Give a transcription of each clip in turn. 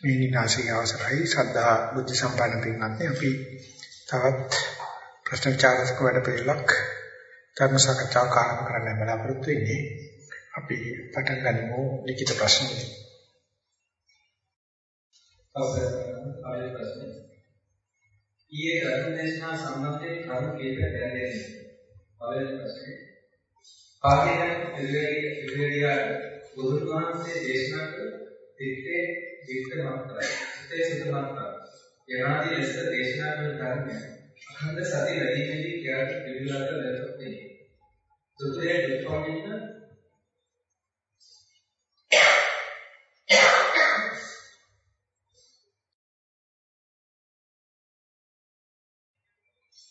මේ නිනාසික අවසරයි ශ්‍රද්ධා බුද්ධ සම්පන්න පින්වත්නි අපි තවත් ප්‍රශ්න විචාරක වැඩ පිළිලක් ධර්ම සාකච්ඡාව ආරම්භ කරන්න බලාපොරොත්තු වෙන්නේ අපි පටන් ගනිමු ලිඛිත ප්‍රශ්න වලින්. අවසරයි ප්‍රශ්න. ඊයේ ධර්මදේශනා සම්බන්ධයෙන් කරුණු කීපයක් දැනෙන්නේ. පළවෙනි ප්‍රශ්නේ. පාඨයෙන් පිළිවෙලිය බුදුන් වහන්සේ දේශනා කළ තිත්තේ වික්ත මාත්‍රයි. සිතේ සිත මාත්‍රයි. යනාදී ලෙස දේශනා කළ ධර්මය අඛණ්ඩ සති වැඩිමේදී කියාට පිළිවෙලට දැක්වෙත් වේ. සුත්‍රයේ දෙස්වාමීන්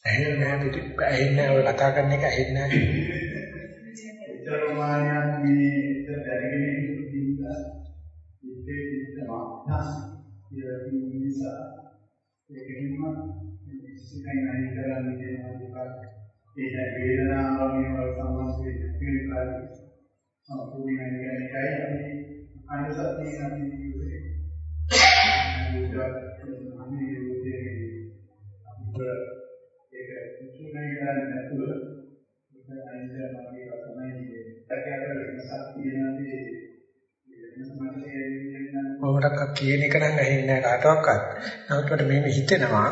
ඇහෙන්නේ නැහැ පිට ඇහෙන්නේ නැහැ ඔය කතා කරන එක ඇහෙන්නේ නැහැ. ඒකෙන්ම සිතයි නැයි කරන්නේ කියන එක ඒ වේදනාව මේ සම්බන්ධ වෙන කාර්ය සම්පූර්ණ කියන එකයි අපි අනුසතිය අපි කියන්නේ ඒක කිසිම නෑ නැතුව ඒක අයින්ද මගේ තමයි සැකයට වෙනසක් තියෙනවාදී මොකටද කියන එක නම් ඇහෙන්නේ නැහැ කාටවත්. නමුත් මට මේක හිතෙනවා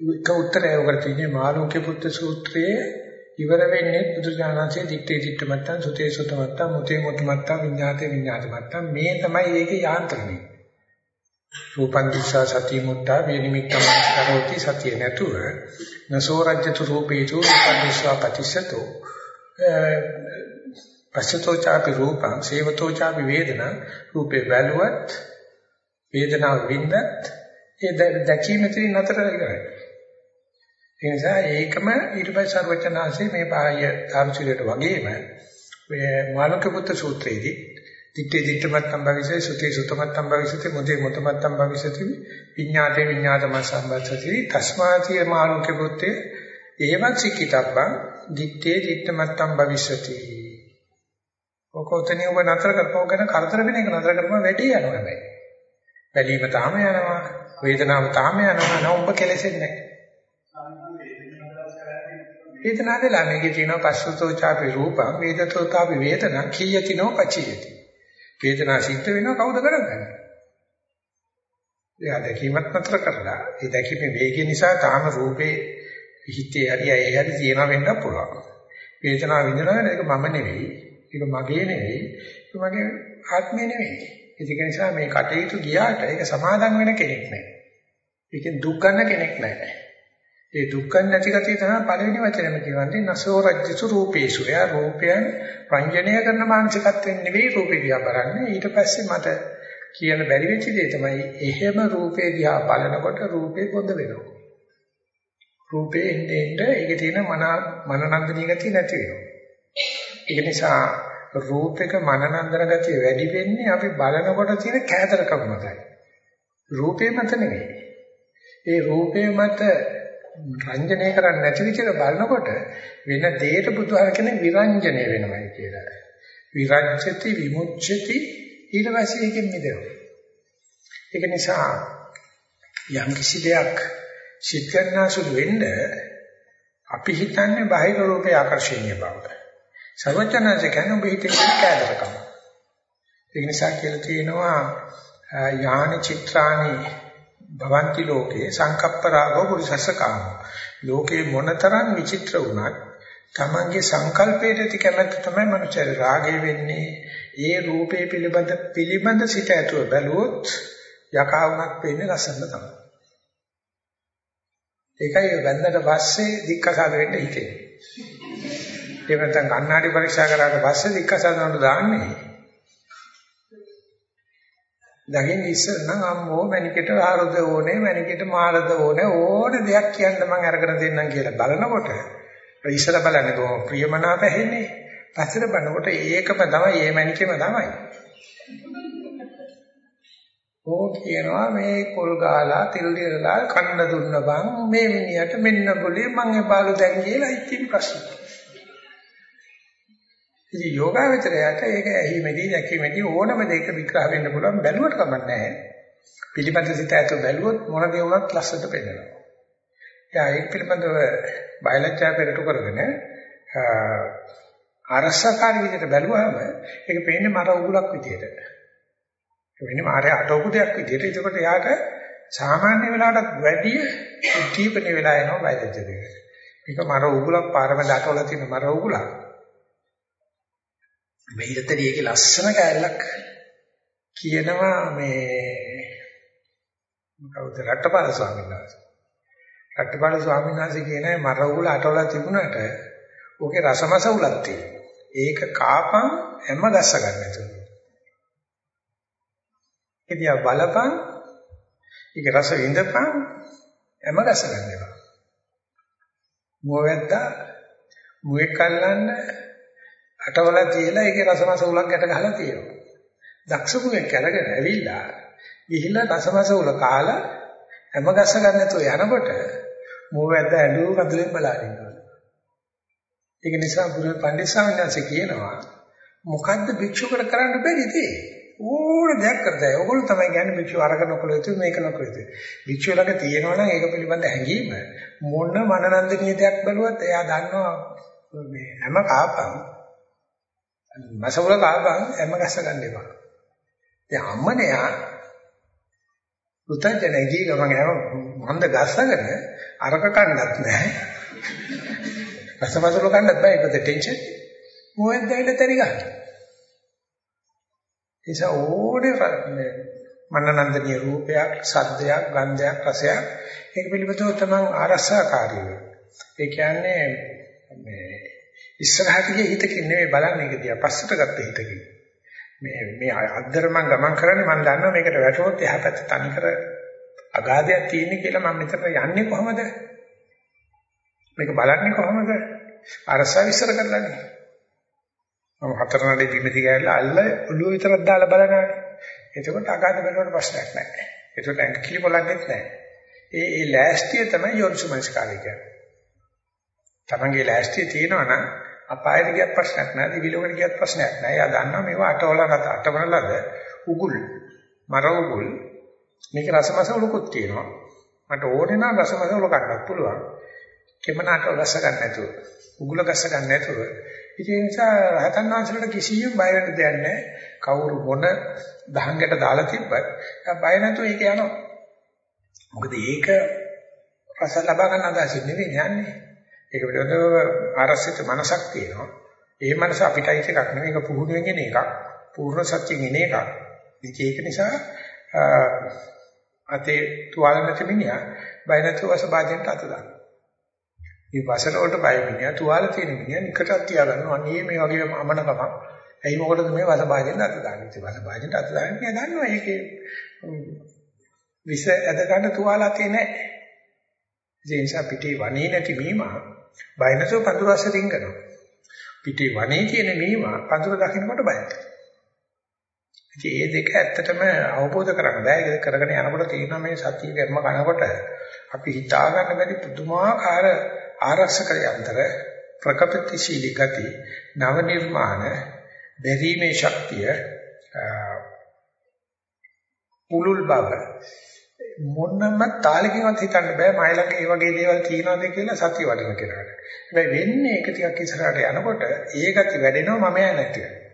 එක උත්තරය උකට තියෙන්නේ මාළුක්‍ය පුත්‍ර සූත්‍රයේ ඉවර වෙන්නේ බුදුජානන්සේ දිත්තේ දිට්ඨ මත්තන් සුතේ සුත මත්තන් මුතේ මුත මත්තන් විඤ්ඤාතේ විඤ්ඤාත මත්තන් මේ තමයි ඒකේ යාන්ත්‍රණය. රූපං දිස්සා සති මුත්තා වේනිමිත්තං කරෝති සතිය නැතුව නසෝ රජ්‍යතු රූපේතු රූපං දිස්සා පටිසතෝ පස්සතෝ ചാපි රූපං සේවතෝ ചാපි වේදනා රූපේ වැළුවත් වේදනාව වින්දත් ඒ දැකීම තුළින් නතර කරගන්න. ඒ නිසා ඒකම ඊට පස්සේ සර්වචනාංශේ මේ බාහ්‍ය ධර්මසිරයට වගේම මේ මානක පුත්‍ර සූත්‍රයේදී දිත්තේ දිත්තමත්තම් භවිෂේ සුතේ සුතමත්තම් භවිෂති මුදේ මුතමත්තම් භවිෂති විඤ්ඤාතේ විඤ්ඤාතම සම්බන්ධති තස්මාතිය මානක පුත්තේ ඒවත් සික්කිතබ්බං දිත්තේ දිත්තමත්තම් භවිෂති ඔකෝතනිය ඔබ නතර කරපුව ගැන කරදර වෙන එක නතර කරපුව වැඩි යනවා හැබැයි. බැලීම තාම යනවා, වේදනාව තාම යනවා, නෝ ඔබ කෙලෙසෙන්නේ නැහැ. වේදනාව වෙලා මේකේ තියෙනවා පස්සතෝ ചാපි රූපං වේදතෝ ചാපි වේදනා කීයතිනෝ පචියති. වේදනාව සිද්ධ වෙනවා කවුද කරන්නේ? එයා දැකීමත් නතර කරලා ඒ දැකීමේ වේගය නිසා තාම රූපේ හිතේ හරි ඒ හරි තියෙනවා වෙන්න පුළුවන්. වේදනාව විඳිනවා ඒක මම නෙවෙයි. ඒක මගේ නෙවෙයි. ඒක මගේ ආත්මය නෙවෙයි. ඒක නිසා මේ කටයුතු ගියාට ඒක සමාදම් වෙන කෙනෙක් නැහැ. ඒකෙන් දුක් ගන්න කෙනෙක් නැහැ. ඒ දුක් ගන්න නැති කතිය තමයි පළවෙනි වචනේම කියන්නේ නසෝ රජ්‍යසු රූපේසු. එයා රූපයන් රංජනය කරන මානසිකත්වෙන් නෙවෙයි රූපේ දිහා බලන්නේ. ඊට පස්සේ මට කියන බැරි වෙච්ච දේ තමයි එහෙම රූපේ දිහා බලනකොට රූපේ පොඳ වෙනවා. රූපේ එන්නේ එන්නේ ඒකේ තියෙන මන මනනන්දනීය ගතිය නැති වෙනවා. ඒක නිසා රූපයක මනනන්දන ගතිය වැඩි වෙන්නේ අපි බලනකොට තියෙන කෑදරකම මතයි. රූපේ මත නෙවෙයි. ඒ රූපේ මත රංජනය කරන්නේ නැති විදිහට බලනකොට වෙන දෙයකට බුදුහාම කියන්නේ විරංජනය වෙනවයි කියලා. විරංජති විමුච්ඡති ඊට පස්සේ ඒකෙන් මිදෙනවා. ඒක නිසා යම් කිසි දෙයක් සිත්කරනාසුළු වෙන්න අපි හිතන්නේ බාහිර රූපේ ආකර්ෂණීය බව. සර්වඥාන්සේ කියන්නේ ඔබ හිතේ කෑදරකම. ඒ නිසා කියලා තියෙනවා යානි චිත්‍රානි භවಂತಿ ලෝකේ සංකප්ප රාගෝ පුරිසස්ස කාම. ලෝකේ මොනතරම් විචිත්‍ර වුණත් තමන්ගේ සංකල්පයට ඇති කැමැත්ත තමයි මනුෂ්‍ය රාගය වෙන්නේ. ඒ රූපේ පිළිබඳ පිළිබඳ සිට ඇතුව බැලුවොත් යකාවුණක් පේන්නේ ලස්සන තමයි. ඒකයි වැන්දට පස්සේ දික්කසාද වෙන්න හිතෙන්නේ. එහෙම නැත්නම් කණ්ණාඩි පරීක්ෂා කරාට පස්සේ දික්කසාදනට දාන්නේ. දකින්න ඉස්සර නම් අම්මෝ මැනිකට ආරද ඕනේ මැනිකට මාළද ඕනේ ඕන දෙයක් කියන්න මම අරගෙන දෙන්නම් කියලා බලනකොට ඉස්සර බලන්නේ කොහොම? ප්‍රියමනාප ඇහෙන්නේ. පස්සට බලනකොට ඒකම තමයි මේ මැනිකෙම තමයි. ඕ කියනවා මේ පොල් ගාලා තෙල් දිරලා කන්න දුන්න බං මේ මිනිහට මෙන්න બોලේ මං ඒ බාලු දැන් කියලා ඉතින් ප්‍රශ්න. ඉතින් යෝගාවචරයට ඒක ඇහිමේදී දැකීමේදී ඕනම දෙයක විග්‍රහ වෙන්න පුළුවන් බැලුවට කමක් නැහැ. පිළිපද සිත ඇතුළ බැලුවොත් මොන දේ වුණත් ලස්සට පෙන්නනවා. යා ඒක පිළිබඳව බයලජ්ජා පෙරට කරගෙන අරසකාරී විදිහට බැලුවාම ඒක පේන්නේ මර උගුලක් විදිහට. ඒ වෙන්නේ මාරේ අටවපු දෙයක් විදිහට. ඒකට යාට සාමාන්‍ය වෙලාවටත් වැඩිය උද්දීපන වෙලා එනවා බයලජ්ජා දෙක. මේක මර උගුලක් පාරම දාටවල තියෙන මර උගුලක්. මෙහිතරී ඒකේ ලස්සන කැලලක් කියනවා මේ කවුද රට්ටපාල ස්වාමීන් වහන්සේ. රට්ටපාල ස්වාමීන් වහන්සේ කියන්නේ මර උගුල අටවල තිබුණාට ඕකේ රසමස උලක් තියෙනවා. ඒක කාපන් හැම ගස්ස ගන්න නැතුව. ඉතින් බලපන් ඒක රස විඳපන් හැම ගස්ස ගන්න එපා. මුවැද්දා මුවේ කල්ලන්න අටවල තියලා ඒකේ රසමස උලක් ගැට ගහලා තියෙනවා. දක්ෂ මුවෙක් කරගෙන ඇවිල්ලා ගිහිල්ලා රසමස උල කාලා හැම ගස්ස ගන්න නැතුව යනකොට මුවැද්ද ඇඬුව කඳුලෙන් බලාගෙන ඉන්නවා. ඒක නිසා ගුරු පණ්ඩිත ස්වාමීන් වහන්සේ කියනවා මොකද්ද භික්ෂුවකට කරන්න බැරි දේ? ඕන දෙයක් කරතයි. ඕගොල්ලෝ තමයි කියන්නේ භික්ෂුව අරක නොකළ යුතු මේක නොකළ යුතු. භික්ෂුව ළඟ තියෙනවා නම් ඒක පිළිබඳ හැඟීම මොන මනනන්දනීය දෙයක් බැලුවත් එයා දන්නවා මේ හැම කාපම් මසවල කාපම් හැම ගස්ස ගන්න එපා. දැන් අම්මනේ පුතජනේ ගිහ ගමන් හැම හොඳ ගස්සගෙන අරක කන්නත් නැහැ. රසමසල කන්නත් බෑ ඒකද ටෙන්ෂන්. මොකෙන්ද ඇවිල්ලා තරි ගන්න. ඒස ඕනේ මනනන්දනීය රූපයක්, සද්දයක්, ගන්ධයක්, රසයක් ඒක පිළිබඳව තමයි ආරසකාරී වෙන්නේ. ඒ කියන්නේ මේ ඉස්සරහට ගිය හිතකින් නෙවෙයි බලන්නේ ඒක දිහා පස්සට ගත්ත හිතකින්. මේ මේ අද්දර මම ගමන් කරන්නේ මම දන්නවා මේකට වැටුනොත් එහා පැත්තේ තනිකර අගාධයක් තියෙන කියලා මම මෙතන යන්නේ කොහොමද? මේක බලන්නේ කොහොමද? අරසා විශ්සර කරලානේ. මම හතර නඩේ බිමති ගෑරලා අල්ල ඔළුව විතරක් දාලා බලනවා. එතකොට අගාධ බලවට ප්‍රශ්නයක් නැහැ. එතකොට ඇඟ කිලි බලන්නේත් නැහැ. ඒ ඒ ලෑස්තිය තමයි යොන්සුමස්කාරය කියන්නේ. තමන්ගේ ලෑස්තිය තියෙනවා නම් අපායට ගියත් ප්‍රශ්නයක් නැහැ, දිවිලෝකෙට ගියත් ප්‍රශ්නයක් නැහැ. එයා දන්නවා මේවා අටවල රට අටවල ලද උගුල්, මර උගුල්. මේක රසමස උලකුත් තියෙනවා. මට ඕනේ නම් රසමස උල ගන්නත් පුළුවන්. කෙමනාට රස ගන්න නැතුව, උගුල ගස ගන්න නැතුව. ඒ නිසා රහතන් වහන්සේලාට කිසියම් බය වෙන්න දෙයක් නැහැ. කවුරු මොන දහංගට දාලා තිබ්බත් බය නැතුව ඒක යනවා. මොකද ඒක රස ලබා ගන්න අදහසින් නෙවෙයි යන්නේ. ඒක පිළිබඳව ආරසිත මනසක් තියෙනවා. ඒ මනස අපිටයි එකක් නෙවෙයි ඒක පුහුණුවෙන් එන එකක්. පූර්ණ සත්‍යයෙන් එන එකක්. ඉතින් ඒක නිසා අතේ තුවාල නැති මිනිහා බය නැතුව වසභාජනට අත දානවා. මේ වසර වලට බය මිනිහා තුවාල තියෙන මිනිහා නිකටක් තියාගන්නවා. අනේ මේ වගේ අමනකමක්. ඇයි මොකටද මේ වසභාජනට අත දාන්නේ? ඉතින් වසභාජනට අත දාන්නේ නෑ දන්නවා ඒකේ විස ඇද ගන්න තුවාල අතේ නෑ. ඒ නිසා පිටේ වනේ නැති මීමා බය නැතුව පඳුර අස්ස රින්ගනවා. පිටේ වනේ තියෙන මීමා පඳුර දකින්නකොට බයයි. ඉතින් මේ දෙක ඇත්තටම අවබෝධ කරගන්න බෑ. ඒක කරගෙන යනකොට තියෙනවා මේ සතිය කර්ම කනකොට අපි හිතා ගන්න බැරි පුදුමාකාර ආරක්ෂක යන්ත්‍ර ප්‍රකපතිශීලී ගති නව නිර්මාණ බැරීමේ ශක්තිය පුලුල් බව මොනම තාලකින්වත් හිතන්න බෑ මයි ළඟ ඒ වගේ දේවල් තියෙනවද කියලා සතිය වඩන කෙනාට. හැබැයි වෙන්නේ ඒක ටිකක් ඉස්සරහට යනකොට ඒ ගති වැඩෙනවා මම නැති වෙනවා.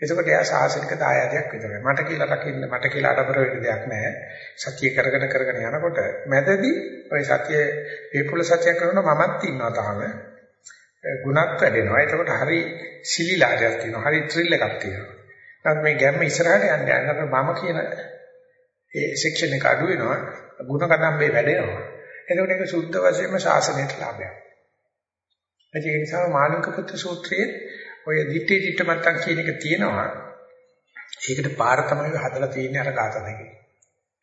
එතකොට එයා සාසනික දායාදයක් විතරයි. මට කියලා රකින්න මට කියලා අඩබර වෙන්න දෙයක් නැහැ. සතිය කරගෙන කරගෙන යනකොට මැදදී ওই සතිය වේපුල සතිය කරනවා මමත් ඉන්නවා තාම. ගුණත් වැඩෙනවා. එතකොට හරි සිලිලාටයක් තියෙනවා. හරි ත්‍රිල් එකක් තියෙනවා. නමුත් මේ ගැම්ම ඉස්සරහට යන්න යනකොට මම කියන ඒ සෙක්ෂන් එක අඩු වෙනවා. ගුණ කඩම්බේ වැඩෙනවා. එතකොට ඒක සුද්ධ වශයෙන්ම ශාසනයට ලාභයක්. ඒ නිසා මාළික පුත්‍ර සූත්‍රයේ ඔය දිත්තේ දිත්ත මත්තන් කියන එක තියෙනවා. ඒකට පාර තමයි හදලා තියෙන්නේ අර ગાත දෙකේ.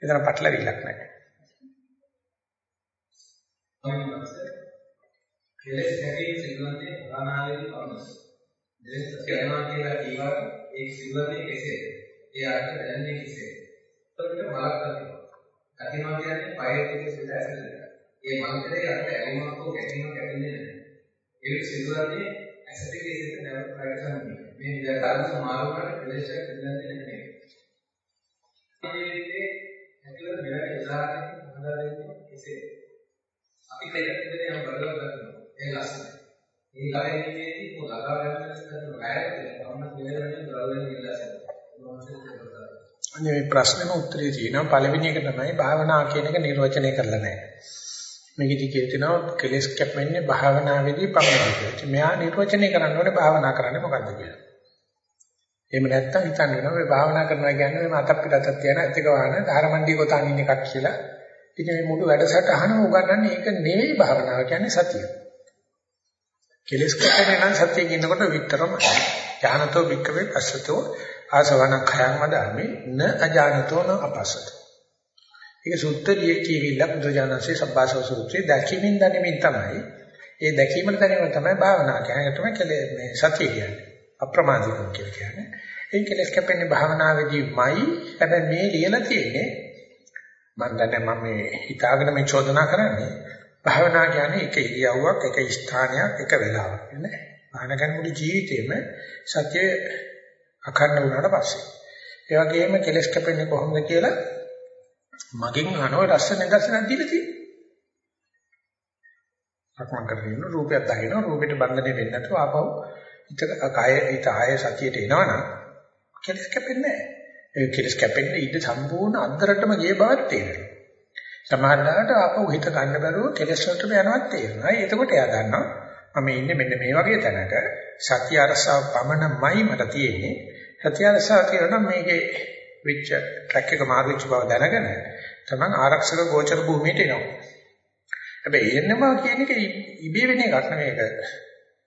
එතන පටලවිල්ලක් නැහැ. කෙලෙස් හැකේ සිල්වන්නේ ප්‍රාණාලයේ පමණයි. දෙලෙස් කියනවා කියලා කියවා ඒ සිල්වන්නේ කෙසේද? ඒ අර්ථ දැනන්නේ කෙසේද? එතකොට මලක් අතිනවා. අතිනවා කියන්නේ පයේ තියෙන සිත ඇසෙන එක. ඒ මන්ත්‍රයේ අර්ථ ඇලීමක් හෝ ගැටීමක් ඇතින්නේ නැහැ. ඒක සිල්වන්නේ ඇසටි කේසෙත් නැවත ප්‍රයත්න මේ විදිහට ධර්ම මාරුකට ප්‍රදේශයක් දෙන්නේ නැහැ. මේ ඇතුළත මෙවැනි උදාහරණයක් හදා දෙන්නේ කෙසේ? අපි දෙකට යම් බලවත් ගන්නවා. ඒ ලස්සනයි. ඒ ළඟදීදී මොකද ලබා ගන්න කරන වැයකට මම දෙවෙනියෙන් බලවෙන ඉල්ලසන. අනේ මේ ප්‍රශ්නෙම උත්තරේ තියෙනවා පළවෙනි එක තමයි භාවනා කියන එක නිර්වචනය කරලා නැහැ. මේකෙදි කියනවා කෙලස් කැපෙන්නේ භාවනාවේදී පමණයි කියලා. මෙයා නිර්වචනය කරන්න ඕනේ භාවනා කරන්නේ මොකද්ද කියලා. එහෙම නැත්තම් හිතන්න වෙනවා මේ භාවනා කරනවා කියන්නේ මේ අතක් පිටතක් තියන ඇත්තක වහන ධාරමණ්ඩි කොටන් ඉන්න එකක් කියලා. ඉතින් මේ මුළු වැඩසටහනම උගන්වන්නේ ඒක නෙවෙයි භාවනාව කියන්නේ සතිය. කෙලස් කැපෙන්නේ නම් සතියේ ඉන්නකොට විතරම ඥානතෝ වික්කවේ පස්සතෝ ආසවන khයන් මදාමි න අජානතෝ න අපසතෝ. ඒක සුත්තරියේ කියවිලා බුදුජානසී සබ්බාසව සූත්‍රයේ දැකීමෙන් දැනීමෙන් තමයි. ඒ දැකීමෙන් දැනීම තමයි භාවනාව කියන්නේ. තමයි කෙලේ මේ සතිය කියන්නේ. අප්‍රමාදිකම් කියලා කියන්නේ. ඒ කෙලස් කැපෙන්නේ භාවනාවේදීමයි. හැබැයි මේ ලියලා තියෙන්නේ මම දන්නේ මම මේ හිතාගෙන මේ චෝදනා කරන්නේ භාවනා කියන්නේ එක ඉරියව්වක් එක ස්ථානයක් එක වෙලාවක් නේ. භාවනා මුළු ජීවිතේම සත්‍ය අඛණ්ඩ වුණාට පස්සේ. ඒ වගේම කෙලස් කැපෙන්නේ කොහොමද කියලා මගෙන් අහනවා රස නිදර්ශනක් දීලා තියෙනවා. අක්මන් කරගෙන ඉන්න රූපයක් දකිනවා රූපෙට බන්ධනේ වෙන්නේ නැතුව ආපහු හිත කය හිත ආය සතියට එනවනම් කෙලස් කැපෙන්නේ නැහැ. ඒ කෙලස් කැපෙන්නේ ඊට සම්පූර්ණ අන්තරටම ගිය බවක් තේරෙනවා. සමහරවිට ආපහු හිත ගන්න බැරුව කෙලස් වලටම යනවත් තේරෙනවා. එතකොට එයා දන්නවා මම ඉන්නේ මෙන්න මේ වගේ තැනක සතිය අරසාව පමණමයි මට තියෙන්නේ. සතිය අරසාව කියනවා මේකේ වෙච්ච ට්‍රැක් එක මාරු වෙච්ච බව දැනගෙන තමන් ආරක්ෂක ගෝචර භූමියට එනවා. හැබැයි එන්නවා කියන එක ඉබේ වෙන එකක් නෙවෙයි ඒක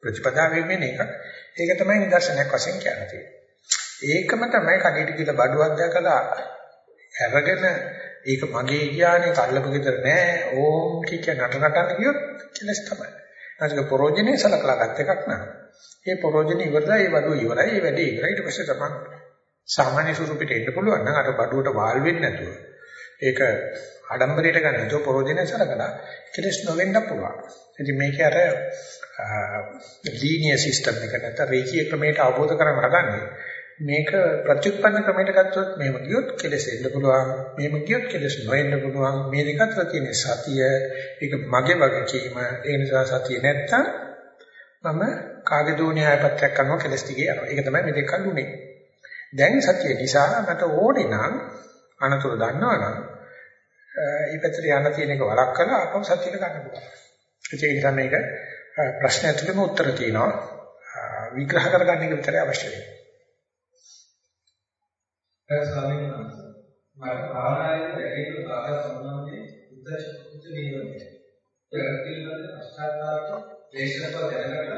ප්‍රතිපදාවෙන් වෙන එකක්. ඒක තමයි නිදර්ශනයක් වශයෙන් කියන්නේ. ඒකම තමයි කඩේට කියලා බඩුවක් දැකලා අරගෙන ඒක මගේ ඥානේ කල්ලපු විතර නෑ ඕම් කික නට නටන කියොත් කෙලස් තමයි. නැත්නම් පරෝජනේ සලකලා ගත් එකක් නෑ. ඒ පරෝජනේ ඉවරලා ඒ බඩුව ඉවරයි ඒ වැඩේ ඉවරයි ඊට පස්සේ තමයි සාමාන්‍ය ස්වරූපෙට එන්න පුළුවන් නම් අර බඩුවට වාල් වෙන්නේ නැතුව ඒක ආඩම්බරයට ගන්න නැතුව පරෝජනේ සලකලා කෙලස් නොවෙන්න පුළුවන්. ඉතින් මේක අර ලීනියර් සිස්ටම් එක නැත්නම් රේඛීය ක්‍රමයට අවබෝධ කරගන්න හදන්නේ මේක ප්‍රතිඋත්පන්න ක්‍රමයට ගත්තොත් මේව කියොත් කෙලස් එන්න පුළුවන් මේව කියොත් කෙලස් නොඑන්න පුළුවන්. මේ දෙක අතර තියෙන සතිය ඒක මගේ වගකීම. ඒ නිසා සතිය නැත්තම් මම කාගේ දෝණිය ආයපත්‍යක් කරනවා කෙලස් ටිකේ යනවා. ඒක තමයි මේ දෙක කල්ුනේ දැන් සතිය නිසා මට ඕනේ නම් අනතුරු දන්නවනම් ඒ පැත්තට යන්න තියෙන එක වළක් කරලා අපව සතියට ගන්න පුළුවන්. ඒ නිසා මේක ප්‍රශ්න ඇතුළේම උත්තර තියෙනවා. විග්‍රහ කරගන්න එක විතරයි අවශ්‍ය වෙන්නේ. ඒ ස්වාමීන් වහන්සේ මට භාවනාවේ දැකීම කාර්ය සම්බන්ධයෙන් උද්දේශ කුච්ච නියමයි. ඒක පිළිබඳ පශ්චාත්තාප ක්ලේශක දැනගන්න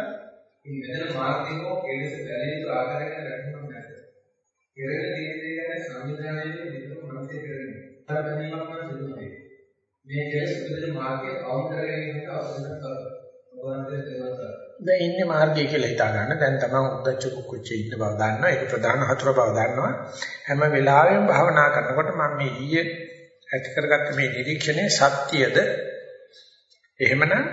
මේ මෙතන මාර්ගිකෝ කෙලෙස බැලීම ආකාරයකට රැඳෙන්න නැත. කෙරෙන තීරණය ගැන සංවිධානයේ විතර මනසේ කරන්නේ. තරණීමක් නම් සිදු වෙන්නේ. මේ කෙලෙස පිළිබඳ මාර්ගයේ අවුල් කරගැනීමට අවශ්‍ය කරන ඔබවන්සේ දේවතා දැන් ඉන්නේ මාර්ගය කියලා හිතා ගන්න. දැන් තමයි උද්දච්ච කුච්චේ ඉන්න බව දන්නවා. ඒක ප්‍රධාන හතුර බව දන්නවා. හැම වෙලාවෙම භාවනා කරනකොට මම මේ ඊයේ ඇති කරගත්ත මේ නිරීක්ෂණය සත්‍යද එහෙමනම්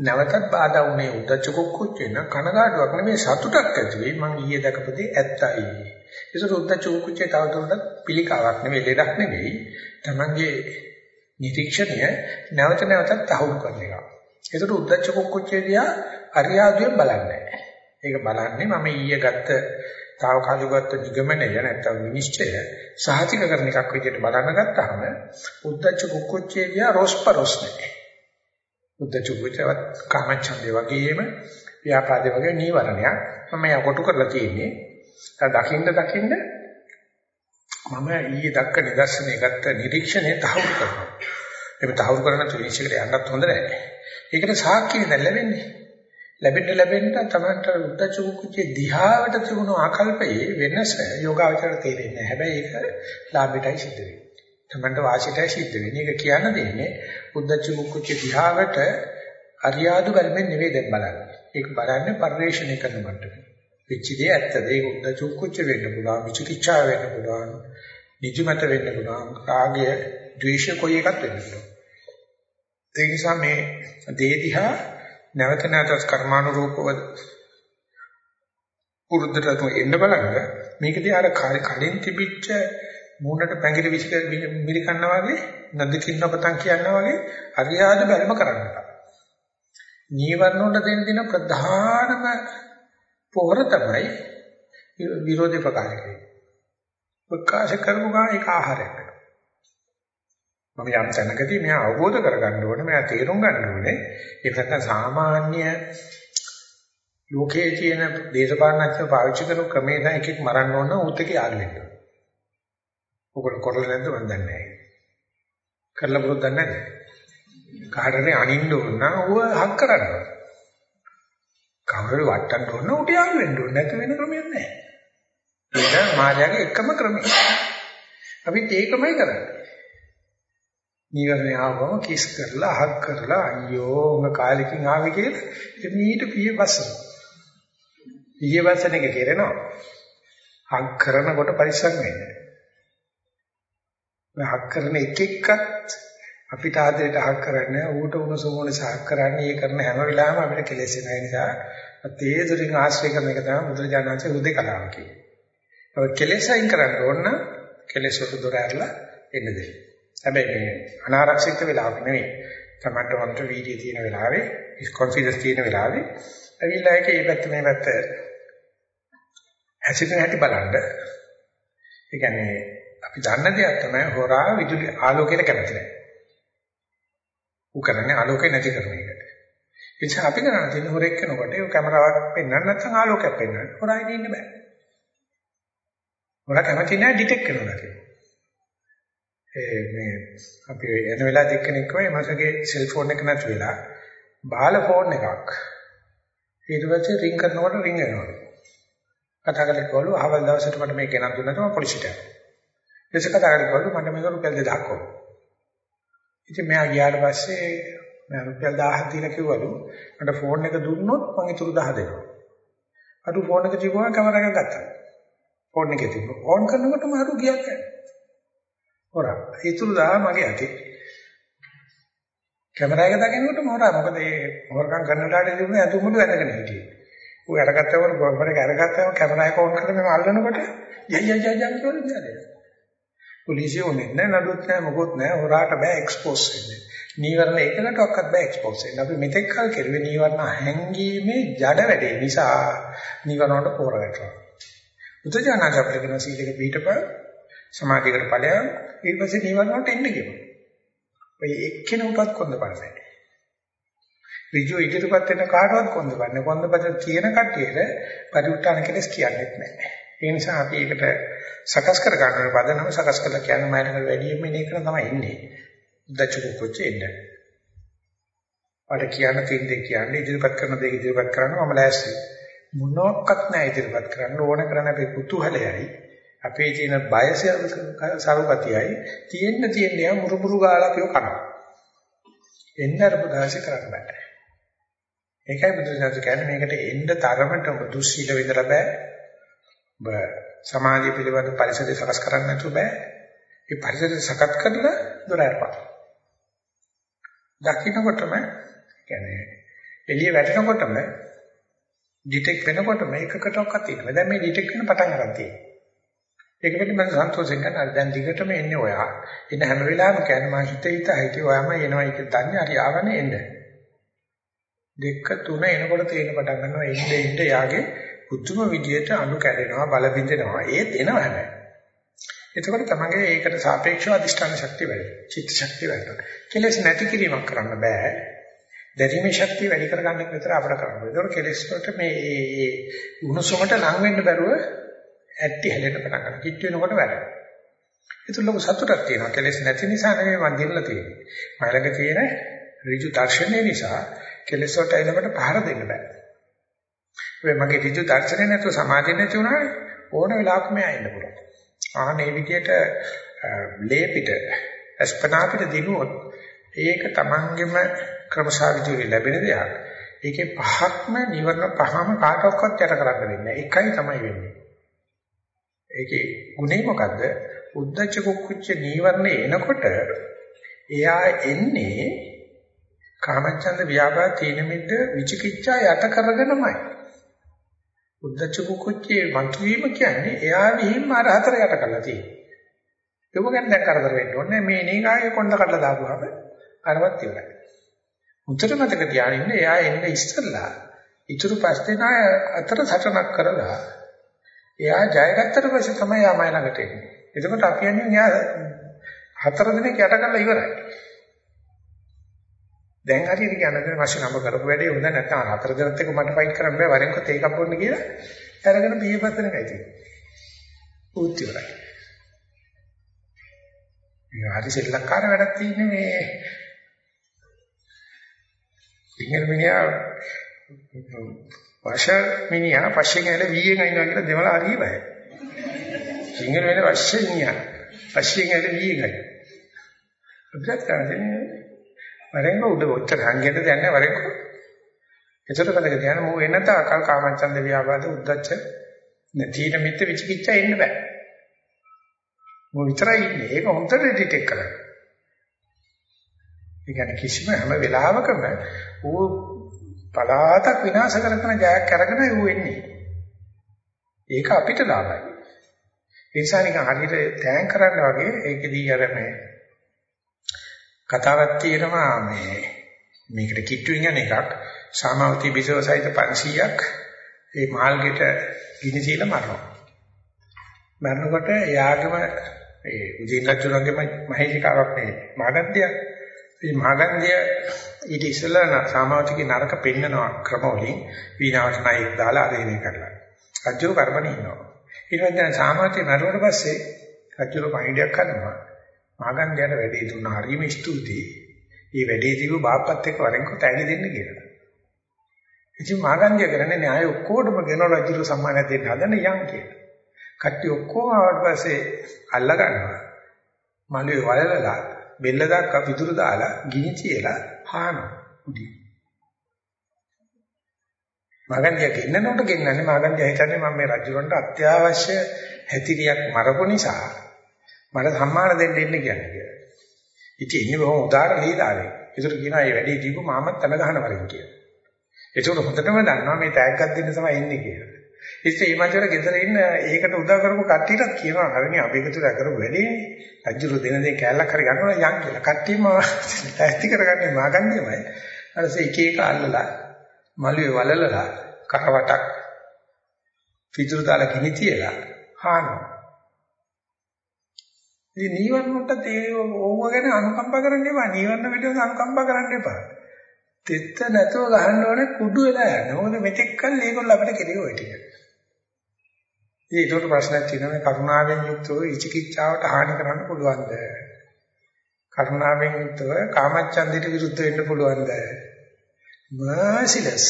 නැවතත් බාධා වුණේ උද්දච්ච කුච්චේ න කනගාටුවක් නෙමෙයි සතුටක් ඇති වෙයි. මම ඊයේ දැකපතේ ඇත්තයි. ඒසර උද්දච්ච කුච්චේ තවදුරටත් පිළිකාවක් නෙමෙයි ලෙඩක් නෙමෙයි. Tamange නිරීක්ෂණය නැවත නැවතත් තහවුරු කරන එක. ඒකට උද්දච්ච කුච්චේ දිහා අරියාදුවෙන් බලන්නේ ඒක බලන්නේ මම ඊයේ ගත්ත తాවකාලික ගත්ත නිගමනය නැත්තම් විනිශ්චය සහතික කරන එකක් විදිහට බලන්න ගත්තාම උද්දච්ච කුක්කුච්චේ දිහා රොස්පරොස් නැහැ. උද්දච්ච කුච්චවත් කාමච්ඡන්දේ වගේම ව්‍යාපාදේ වගේ නීවරණයක් මම යකොටු කරලා තියෙන්නේ. දකින්න දකින්න මම ඊයේ දක්ක නිදර්ශනය ගත්ත නිරීක්ෂණය තහවුරු කරනවා. ඒක තහවුරු කරන තුනිච්චකට යන්නත් හොඳ නැහැ. ඒකට සාක්ෂිය දැන් ලැබෙන්නේ. ලැබෙන්න ලැබෙන්න තමන්ට උද්දච්ච කුච්චේ දිහාවට තිබුණු ආකල්පයේ වෙනස යෝගාවචර තේරෙන්නේ නැහැ. හැබැයි ඒක ලාභයටයි සිද්ධ වෙන්නේ. තමන්ට වාසියටයි සිද්ධ වෙන්නේ. ඒක කියන්න දෙන්නේ උද්දච්ච කුච්චේ දිහාවට අරියාදු බැලෙන්නේ නෙවෙයි දැන් බලන්නේ. ඒක බලන්නේ පරිශ්‍රණය කරන මට්ටමේ. විචිතේ ඇත්තද ඒක උද්දච්ච කුච්චේ වෙන්න පුළුවන්, විචිකිච්ඡා වෙන්න පුළුවන්, නිදිමත වෙන්න පුළුවන්, රාගය, ද්වේෂය කොයි එකක් වෙන්න පුළුවන්. ඒ නිසා මේ දේ දිහා නැවත නැවතත් කර්මානුරූපව පුරුද්දට එන්න බලන්න මේකදී අර කලින් තිබිච්ච මූණට පැංගිරි විසික මිරිකන්නා වගේ නදිකින්න පතන් කියනවා වගේ අරියාද බැලම කරන්න. නීවරණ වල දෙන දින ප්‍රධානම පොර තමයි විරෝධී ප්‍රකාශ කරන්නේ. ප්‍රකාශ කරමු ගා ඒක ආහාරයක්. මම යම් තැනකදී මෙයා අවබෝධ කරගන්න ඕනේ මෙයා තේරුම් ගන්න ඕනේ ඒක නැත්නම් සාමාන්‍ය ලෝකයේ තියෙන දේශපාලනඥයෝ පාවිච්චි කරන ක්‍රමේ දැන් එකෙක් මරන්න ඕන උත් එක යාළු වෙන්න. ඔකට කරලා නැද්ද මන් දන්නේ නැහැ. කරලා බුරුත් දන්නේ නැද්ද? කාටරේ අනින්න ඕන නම් ඌව හක් කරන්න. කවුරු වටන්න ඕන උට යාළු වෙන්න ඕන නැති වෙන ක්‍රමයක් නැහැ. ඒක මායාවේ එකම ක්‍රමය. අපිත් ඒකමයි කරන්නේ. නීවරණ ආවම කිස් කරලා අහක් කරලා අයියෝ උඹ කාලෙකින් ආවේ කියලා ඉතින් මීට පිය බස්සන. පිය බස්සන එක කරනවා. හක් කරනකොට පරිස්සම් වෙන්න. හක් කරන එක එක්කත් අපිට ආදරයට හක් කරන්නේ ඌට උණුසුම උණුස හක් කරන්නේ ඒ කරන හැම වෙලාවෙම අපිට කෙලෙස් වෙන නිසා තේදුරින් ආශ්‍රය කරන එක තමයි බුදුරජාණන්සේ උදේ කලාව කියන්නේ. ඔය කෙලෙස් අයින් කරන්න ඕන නම් කෙලෙස් වලට දොර ඇරලා එන්න දෙන්න. හැබැයි මේ අනාරක්ෂිත වෙලාවක නෙවෙයි. තමන්ට වන්ට වීර්යය තියෙන වෙලාවේ, කොන්ෆිඩන්ස් තියෙන වෙලාවේ ඇවිල්ලා ඒක මේ පැත්ත මේ පැත්ත හැසිරෙන හැටි බලන්න. ඒ කියන්නේ අපි දන්න දෙයක් තමයි හොරා විදුලි ආලෝකයට කැමති නැහැ. ඌ කරන්නේ ආලෝකය නැති කරන එක. ඒ නිසා අපි කරන්නේ තියෙන හොරෙක් කෙනකොට ඒ කැමරාවක් පෙන්වන්න නැත්නම් ආලෝකයක් පෙන්වන්න. හොරා ඉන්නේ ඉන්න බෑ. හොරා කැමති නැහැ ඩිටෙක්ට් කරනවා කියලා. ඒ මේ අපි එන වෙලාව දෙකෙනෙක් වගේ මාසගේ සෙල්ෆෝන් එක නැති වෙලා බාල ෆෝන් එකක්. ඊට පස්සේ රින් කරනකොට රින් වෙනවා කතා කරලා අවල් දවසට මට මේක ගෙනත් දුන්නා තමයි පොලිසියට එතකොට කතා කරලා මට මේක රුපියල් 2000ක් ඕන. ඉතින් මෙයා ගියාට පස්සේ මම රුපියල් 1000ක් දීලා කිව්වලු මට ෆෝන් එක දුන්නොත් මම ඊටු 1000 දෙනවා. අර ෆෝන් එක තිබුණා කැමරා එකක් ගත්තා. ෆෝන් එකේ තිබුණා. ඕන් කරනකොටම අර ගියක් යනවා හොරා. ඊතුරු දා මගේ අතේ. කැමරා එක දකින්නකොටම හොරා. මොකද ඒ හොරකම් කරන ලාට තිබුණේ අතුම් මුඩු ඇඳගෙන හිටියේ. ඌ අරගත්තම ගොම්බර අරගත්තම කැමරා එක ඕන් කරලා මම අල්ලනකොට යයි යයි යයි යයි කියලා ඉන්නේ. පොලිසිය උනේ නැහැ නඩුත් නැහැ මොකොත් නැහැ හොරාට බෑ එක්ස්පෝස් වෙන්න. නීවරණ එකකටවත් බෑ එක්ස්පෝස් වෙන්න. අපි මෙතෙක් කල් කෙරුවේ නීවරණ හැංගීමේ ජඩ වැඩේ නිසා නීවරණ වලට පෝර වැටෙනවා. උදේජානක අපිට කියන සීලක පිටපා සමාධියකට ඵලයන් ඊට පස්සේ නිවන වලට එන්න කියනවා. ඔය එක්කෙනෙකුටවත් කොන්දපණ නැහැ. ඍජු ඉදිරිපත් වෙන කාටවත් කොන්දපණ කොන්දපත තියෙන කට්ටියට පරිඋත්තාන කෙලස් කියන්නේත් නැහැ. ඒ නිසා අපි ඒකට සකස් කර ගන්න පදනම සකස් කළා කියන මයිලක වැඩියෙන් මේ එක තමයි ඉන්නේ. දච්චු කොච්ච එන්නේ. අර කියන තින් දෙක කියන්නේ ඉදිරිපත් කරන දේ ඉදිරිපත් කරන්න මම ලෑස්ති. මොනක්වත් නැහැ ඉදිරිපත් කරන්න ඕන කරන අපේ කුතුහලයයි අපේ තියෙන බය සරුගතියයි තියෙන්න තියෙන යා මුරුමුරු ගාලා කියව කනවා. එන්න අර පුදාශ කරන්න බෑ. ඒකයි බුදුසසුන කියන්නේ මේකට එන්න තරමට දුස්සීල විඳලා බෑ. ඔබ සමාධිය පිළිබඳ පරිසරය සකස් කරන්න නැතුව බෑ. ඒ පරිසරය සකස් කරලා දොර අරපන්. දකින්නකොටම කියන්නේ එළිය වැටෙනකොටම ඩිටෙක්ට් වෙනකොටම එකකටවත් තියෙනවා. දැන් මේ ඩිටෙක්ට් වෙන පටන් ගන්න තියෙනවා. ඒක පිළිබඳ සන්තෝෂයෙන් ගන්න දැන් දිගටම එන්නේ ඔයා. ඉන්න හැම වෙලාවෙම කියන්නේ මම හිත හිත හිතේ ඔයාම එනවා ඒක දන්නේ හරි ආවනේ එන්න. දෙක තුන එනකොට තේරෙන පටන් ගන්නවා එන්න එන්න යාගේ පුදුම විදියට අණු කැඩෙනවා බල බින්දෙනවා ඒත් එනවා හැබැයි. එතකොට තමයි ඒකට සාපේක්ෂව අධිෂ්ඨාන ශක්තිය වැඩි. චිත්ත ශක්තිය වැඩි. කෙලස් නැති කිරීමක් කරන්න බෑ. දැරීමේ ශක්තිය වැඩි කරගන්න එක විතර අපිට කරන්න බෑ. ඒතකොට කෙලස් වලට මේ මේ උණුසුමට ලං වෙන්න බැරුව ඇටි හැලෙන්න පටන් ගන්නවා. කිට් වෙනකොට වැරෙනවා. ඒක ලොකු සතුටක් තියෙනවා. කෙලෙස් නැති නිසා නෙමෙයි මම දිනලා තියෙන්නේ. මයිලක තියෙන ඍජු දර්ශනය නිසා කෙලෙස් වලට එනකොට පහර දෙන්න බෑ. ඒ මගේ ඍජු දර්ශනය නැතුව සමාධිය නැති වුණානේ ඕන වෙලාවක මෙයා එන්න පුළුවන්. ආ මේ විදිහට ලේ පිට අස්පනා පිට දිනුවොත් ඒක තමන්ගෙම ක්‍රමසාවිතුරි ලැබෙන දෙයක්. ඒකේ පහක්ම නිවර්ණ පහම කාටවත් යට කරන්න වෙන්නේ නැහැ. එකයි තමයි වෙන්නේ. ඒකේ ගුණේ මොකද්ද? උද්දච්ච කුක්කුච්ච නීවරණේ එනකොට එයා එන්නේ කාමච්ඡන්ද ව්‍යාපාද තීන මිද්ද විචිකිච්ඡා යට කරගෙනමයි. උද්දච්ච කුච්චේ මතුවීම කියන්නේ එයා විහිම්ම අර හතර යට කරලා තියෙනවා. ඒක ගැන දැන් කරදර වෙන්න ඕනේ මේ නේගාගේ කොණ්ඩ කඩලා දාපුවාම අරවත් ඉවරයි. උත්තර මතක තියාගන්න එයා එන්න ඉස්සෙල්ලා ඉතුරු පස් දෙනා අතර සටනක් කරලා එයා ජයගත්තට පස්සේ තමයි යා මයි ළඟට එන්නේ. එතකොට අපි යන්නේ එයා හතර දිනක් යට කරලා ඉවරයි. දැන් හරියට කියනද මාෂි නම කරපු වැඩේ හොඳ නැත්නම් හතර දිනත් එක මට ෆයිට් කරන්න බෑ වරෙන්කොත් ඒකක් බොන්න කියලා අරගෙන පියපතන එකයි තියෙන්නේ. උත් ඉවරයි. මේ හරි සෙල්ලක්කාර වැඩක් තියෙන්නේ මේ සිංහල මිනිහා වාෂ මිනිහා පස්සේ ගෑල වීයෙන් අයින්නවා කියලා දෙවල හරි බය. සිංහල වෙන වාෂ මිනිහා පස්සේ ගෑල වීයෙන් අයින්. අපිට කරන්නේ වරෙන්ක උඩ ඔච්චර සංගීත දැනන්නේ වරෙන්ක. ඒකට කලක ධ්‍යාන මො වෙනත අකල් කාමචන්ද ව්‍යාපාද උද්දච්ච නැතින මිත්‍ය විචිකිච්ඡා එන්න බෑ. මො විතරයි ඉන්නේ. ඒක හොඳට ඩිටෙක්ට් කරගන්න. ඒ කියන්නේ කිසිම හැම වෙලාවකම ඌ පලාතක් විනාශ කරන ජයක් අරගෙන ඌ එන්නේ. ඒක අපිට ලාභයි. ඒ නිසා නිකන් හරියට තෑන් කරන්න වගේ ඒකෙදී අර මේ කතාවක් තියෙනවා මේ මේකට කිට්ටුවෙන් යන එකක් සාමාවති බිසවසයිත 500ක් ඒ මාල්ගෙට ගිනි සීල මරනවා. මරනකොට එයාගම ඒ උදේන් රජුණගේ මහේශිකාවක් මේ මාගන්ධය. මේ මාගන්ධය ඊට ඉස්සෙල්ලා සාමාවතිගේ නරක පෙන්නනවා ක්‍රම වලින් වීණාවට නයික් දාලා අරගෙන කරලා. රජු කර්මණී ඉන්නවා. ඊට පස්සේ සාමාවතිය මරුවට පස්සේ රජු පණිඩයක් කරනවා. මාගන්ධයට වැඩේ දුන්නා හරිම ස්තුතියි. මේ වැඩේ දීපු බාප්පත් එක්ක වරෙන්කො තැඟි දෙන්න කියලා. ඉතින් මාගන්ධය කරන්නේ න්යාය ඔක්කොටම ගෙන රජු සම්මානය දෙන්න හදන යන් කියලා. කට්ටිය ඔක්කොම ආවට පස්සේ අල්ල ගන්නවා. මළුවේ වලලලා බෙල්ල දක්වා පිටුරු දාලා ගිනි තියලා හානවා. උඩි. මාගන්ධය ගෙන්නනකොට ගෙන්නන්නේ මාගන්ධය හිතන්නේ මම මේ රජුරන්ට අත්‍යවශ්‍ය හැතිරියක් මරපු නිසා මට සම්මාන දෙන්න ඉන්න කියන්නේ කියලා. ඉතින් ඉන්නේ බොහොම උදාර ලීලාවේ. ඒකට කියනවා මේ වැඩේ දීපු මාමත් තන ගහන වරින් කියලා. ඒකට හොඳටම දන්නවා මේ තෑග්ගක් දෙන්න තමයි එන්නේ කියලා. ඉතින් මේ මතර ගෙදර ඉන්න ඒකට උදව් කරපු කට්ටියටත් කියනවා හරිනේ අපි එකතු කරපු වැඩේ රජුරු දෙන දේ කැලලක් හරි ගන්නවා යන් කියලා. කට්ටියම ඇස්ති කරගන්නේ මාගන්දියමයි. ඊට එක එක අල්ලලා මළුවේ වලලලා කරවටක් පිටුරු දාලා කිනි තියලා හානවා. ඉතින් නීවරණට තේ ඕව ගැන අනුකම්පා කරන්න එපා. නීවරණ පිටවෙන අනුකම්පා කරන්න එපා. තෙත්ත නැතුව ගහන්න ඕනේ කුඩු වෙලා යන්න. මොකද මෙතෙක් කල් මේගොල්ලෝ අපිට කෙරුවේ ඔය ටික. ඉතින් ඒකට ප්‍රශ්නයක් තියෙනවා මේ කරුණාවෙන් යුක්තව ඉචිකිච්ඡාවට හානි කරන්න පුළුවන්ද? කරුණාවෙන් යුක්තව කාමච්ඡන්දයට විරුද්ධ වෙන්න පුළුවන්ද? merciless.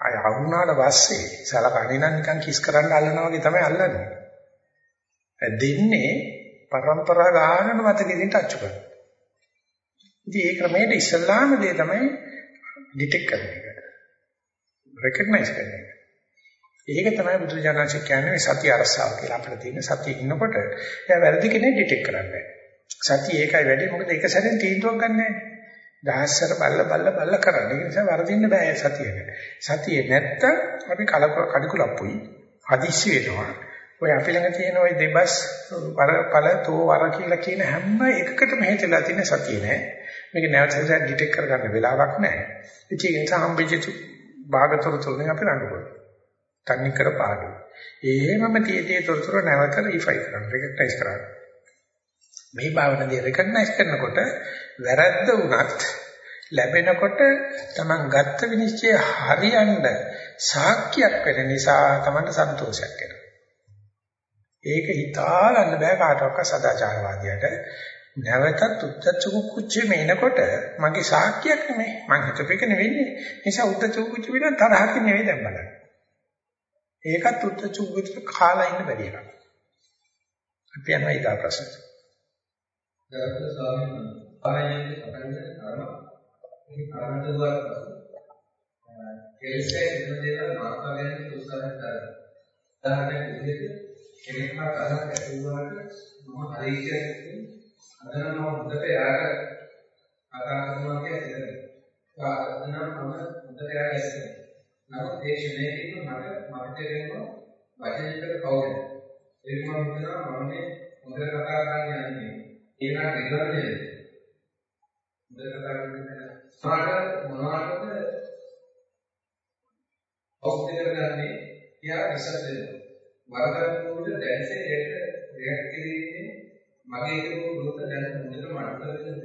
අය අහුණාට පස්සේ සලකන්නේ නම් නිකන් කිස් කරන්න අල්ලනවා වගේ තමයි අල්ලන්නේ. දෙන්නේ પરම්පරා ගානන මතකෙදින් ටච් කරනවා. ඉතින් ඒ ක්‍රමයට ඉස්ලාම දේ තමයි ඩිටෙක්ට් කරන එක. රෙකග්නයිස් කරන එක. ඒක තමයි බුදුරජාණන්සේ කියන්නේ සතිය අරසාව කියලා අපිට තියෙන සතිය ඉන්නකොට එයා වැරදි කෙනෙක් ඩිටෙක්ට් කරන්නේ. සතිය ඒකයි වැඩි මොකද එක සැරෙන් තීන්දුවක් ගන්න නැහැ. දහස්සර බල්ල බල්ල බල්ල කරන්නේ. ඒ නිසා වරදින්න බෑ සතියේ. සතියේ නැත්තම් අපි කඩකුලප්පුයි. හදිස්සි වෙනවා. ඔය අපි ළඟ තියෙන ওই දෙබස් වර පළ තෝ වර කියලා කියන හැම එකකටම හේතුලා තියෙන සතිය නෑ. මේක නැවත නැවත ඩිටෙක්ට් කරගන්න වෙලාවක් නෑ. ඉතින් ඒ නිසා හම්බෙච්ච භාගතොරතුරුනේ අපි රණ්ඩු තන්නේ කර පාඩු. එහෙමම tietේ තොරතුරු නැවත රීෆයි කරන්න, රෙකග්නයිස් කරන්න. මේ භාවනාවේ රෙකග්නයිස් කරනකොට වැරද්ද වුණත් ලැබෙනකොට Taman ගත්ත විනිශ්චය හරියන්න සාක්කියක් වෙන නිසා Tamanට සන්තෝෂයක් එනවා. ඒක හිතා ගන්න බෑ කාටවත් සදාචාරවාදියාට. නැවතත් උද්දච්ච කුච්චේ මේනකොට මගේ සාක්කියක් නෙමෙයි. මං හිතපේක නෙවෙන්නේ. නිසා උද්දච්ච කුච්ච විතර තරහක් නෙවෙයි දැන් බලන්න. ඒකත් උද්දච්ච කුච්ච කාලා ඉන්න බැරි එකක්. අපි යනවා ඊගා ප්‍රශ්න. ගරුතර ස්වාමීන් වහන්සේ ආයතන අපරිද කරම මේ ආනන්දවත් කෙලෙසේ ඉන්න දේවල් මාර්ගයෙන් උත්සාහ කරනවා. උදාහරණයක් විදිහට කෙනෙක් හා තරහක් ඇති වුණාට මම පරීක්ෂණයකින් අදනම් මම හොඳට යාට කතා කරනවා කියලා හිතනවා. අදනම් මම හොඳට යාට ඇසෙනවා. නමුත් ඒ ක්ෂණයකින් මට මට තේරෙනවා වචනයකට කවුද? ඒක මම හිතනවා මම මේ හොඳට කතා කරන්න යන්නේ. ඒක රෙගුලර් නේද? හොඳට කතා කරන්න සමහරවිට මොනවාටද ඔස්තේ කරන්නේ කියලා රිසර්ච් දෙනවා. වරදක් වුණොත් දැන්සේ ඒක රියැක්ට් කිරීමේ මගේ ඒක දුක දැන් හොඳට මට කරගෙන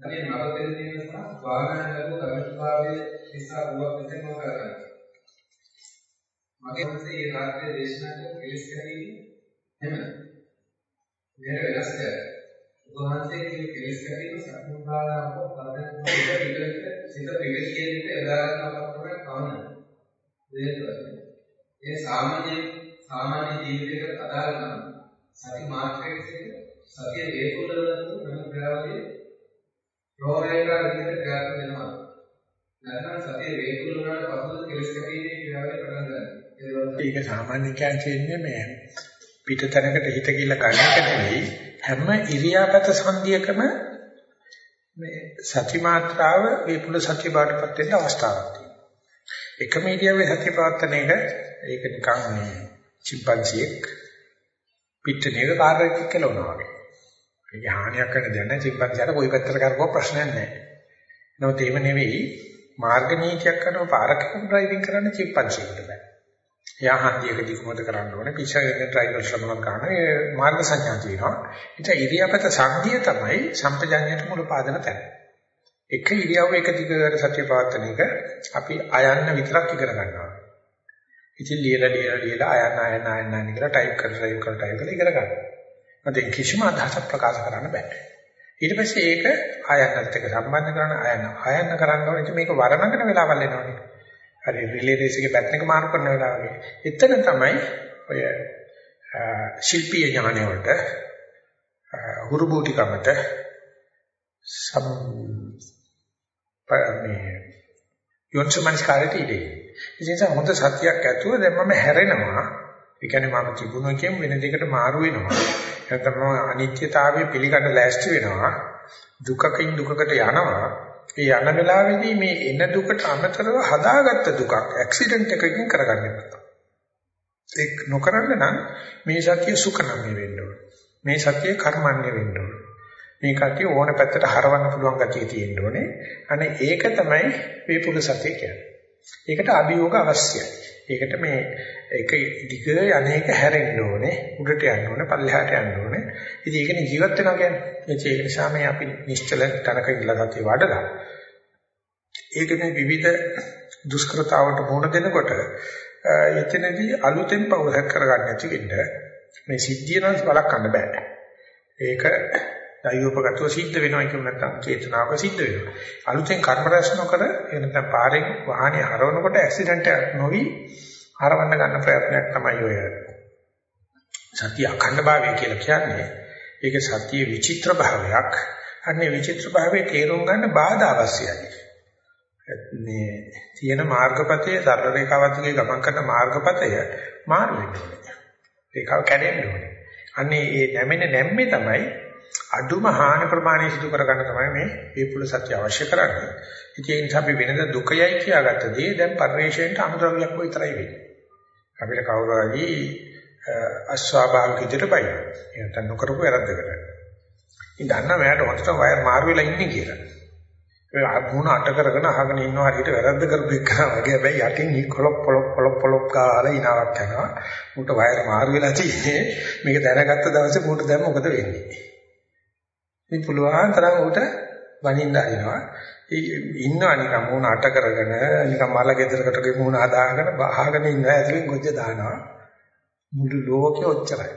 තියෙන්නේ. අනේ මම දෙන්නේ සහ වාහන ලැබු කර්මස්භාවයේ නිසා වුවක් විතර මම කරගන්නවා. මගේ මනසේ ඒ රාත්‍රියේ දේශනා කරන කෙලස් කැරීම එහෙම. මේක වෙනස් කරලා උන්වහන්සේ කියන කෙලෙස් කැපීම සම්පූර්ණාවම පදන්න පිළිවෙලට සිත පිළිවෙල කියන එක යොදා ගන්නවක් තමයි කවන්න. ඒ සාමාන්‍ය සාමාන්‍ය ජීවිතයකට අදාළ නම් සති මාත්‍රයක සතිය වේකුලන වෙන ක්‍රියාවලිය ප්‍රෝරේකා විදිහට ක්‍රියාත්මක වෙනවා. නැත්නම් සතිය වේකුල වුණාට පසුව කෙලෙස් කැපීමේ ක්‍රියාවලිය පටන් ගන්නවා. ඒක සාමාන්‍ය කියන්නේ මේ පිටතනකට හිත ගිල්ල ගන්න එක නෙවෙයි හැම ඉරියාපත සංධියකම මේ සති මාත්‍රාව විපුල සත්‍ය බාටපත් වෙන්න අවස්ථාවක් තියෙනවා. එකම ඉරියාවේ සත්‍ය පවත්තන එක ඒක නිකන් මේ චිම්පන්සියෙක් පිටතනේක කාර්යයක් කෙලවනවා වගේ. ඒක හානියක් කරන දෙයක් නැහැ චිම්පන්සියට කොයි පැත්තට කරකව ප්‍රශ්නයක් නැහැ. නමුත් එහෙම නෙවෙයි මාර්ග නීතියක් කරනව පාරක ඩ්‍රයිවිං කරන්න චිම්පන්සියෙකුට බෑ. එයා හන්දියකදී කොහොමද කරන්න ඕනේ. පිස්සගෙන ඩ්‍රයිවර් ශ්‍රමණක් ගන්න ඒ මාර්ග සංඥා තියෙනවා. ඉතින් ඉරියාපත සංධිය තමයි සම්පජාඤ්ඤයට මුල පාදන තැන. එක ඉරියව්ව එක දිගට සත්‍ය පවත්තන එක අපි අයන්න විතරක් ඉගෙන ගන්නවා. ඉතින් ලියලා ලියලා ලියලා අයන්න අයන්න අයන්න අයන්න කියලා ටයිප් කරලා ටයිප් කරලා ටයිප් කරලා ඉගෙන ගන්නවා. මත කිසිම අදහසක් ප්‍රකාශ කරන්න බෑ ඊට පස්සේ ඒක ආයන්නත් එක්ක සම්බන්ධ කරන අයන්න අයන්න කරන්න ඕනේ මේක වරණගෙන වෙලාවල් එනවනේ හරි රිලේ රේස් එකේ පැටර්න් එක මාරු කරන වෙලාවගේ. එතන තමයි ඔය ශිල්පීය ඥානය වලට හුරුබූටිකමට සම් මේ යොන්සමන්ස්කාරයට ඉදී. ඉතින් හොඳ සතියක් ඇතුව දැන් මම හැරෙනවා. ඒ කියන්නේ මම තිබුණා කියමු වෙන දෙයකට මාරු වෙනවා. නැත්නම් අනිත්‍යතාවය පිළිගන්න ලෑස්ති වෙනවා. දුකකින් දුකකට යනවා. ඒ යන වෙලාවේදී මේ එන දුකට අමතරව හදාගත්ත දුකක් ඇක්සිඩන්ට් එකකින් කරගන්න එපා. ඒක නොකරන්න නම් මේ සතිය සුඛනම්ය වෙන්න ඕන. මේ සතිය කර්මන්නේ වෙන්න ඕන. මේ කතිය ඕන පැත්තට හරවන්න පුළුවන් ගතිය තියෙන්න ඕනේ. අනේ ඒක තමයි වේපුල සතිය කියන්නේ. ඒකට අභියෝග අවශ්‍යයි. ඒකට මේ එක දිග යන්නේක හැරෙන්න ඕනේ උඩට යන්න ඕනේ පල්ලෙහාට යන්න ඕනේ. ඉතින් ඒකනේ ජීවත් වෙනවා කියන්නේ. ඒක නිසා මේ අපි නිශ්චල තනක ඉඳලා සතිය වඩලා ඒක මේ විවිධ දුෂ්කරතාවට මුහුණ දෙනකොට එතනදී අලුතෙන් පවරක් කරගන්න නැති වෙන්න මේ සිද්ධිය නම් බලකන්න බෑ. ඒක දයෝපගතව සිද්ධ වෙනවා කියුම් නැත්නම් චේතනාවක සිද්ධ වෙනවා. අලුතෙන් කර්ම රැස් නොකර එනතන පාරෙන් වාහනේ හරවනකොට ඇක්සිඩන්ට් එකක් නොවි හරවන්න ගන්න ප්‍රයත්නයක් තමයි ඔය සතිය අඛණ්ඩ භාවය කියලා කියන්නේ. ඒක සතිය විචිත්‍ර භාවයක්. අන්නේ විචිත්‍ර භාවයේ තේරුම් ගන්න බාධා අවශ්‍යයි. මේ තියෙන මාර්ගපතයේ සරල රේඛාවත්ගේ ගමන් කරන මාර්ගපතය මාරු වෙන්න ඕනේ. ඒකව කැඩෙන්න ඕනේ. අන්නේ ඒ නැමෙන නැම්මේ තමයි අඩුම හානි ප්‍රමාණය සිදු කරගන්න තමයි මේ විපුල සත්‍ය අවශ්‍ය කරන්නේ. ඉතින් ඒ නිසා අපි වෙනද දුකයයි කියාගත්ත දේ දැන් පරිවේශයෙන්ට අනුද්‍රව්‍යයක් විතරයි වෙන්නේ. අපිට කවුරු හරි අස්වාභාවික විදිහට බයි. එහෙනම් නොකරපු වැරද්දකට. ඉතින් දන්නා මෑට හොතට වයර් මාරු වෙලා ඉන්නේ කියලා. ඒ මුණ අට කරගෙන අහගෙන ඉන්නවා හරියට වැරද්ද කරපු එක වගේ හැබැයි යටින් කොලොප් පොලොප් පොලොප් පොලොප් කාලා ඉනාවක් යනවා. මුට වයර් මාරු වෙලා තියෙන්නේ. මේක දැනගත්ත දවසේ මුට දැන් මොකද වෙන්නේ? ඉතින් පුළුවන් තරම් උට වනින්න හරිනවා. ඉන්නවා නිකන් මූණ අට කරගෙන නිකන් මල ගෙදරකට ගේ මූණ හදාගෙන බහගෙන ඉන්නවා ඇතුලෙන් ගොජ්ජ දානවා. මුළු ලෝකෙ ඔච්චරයි.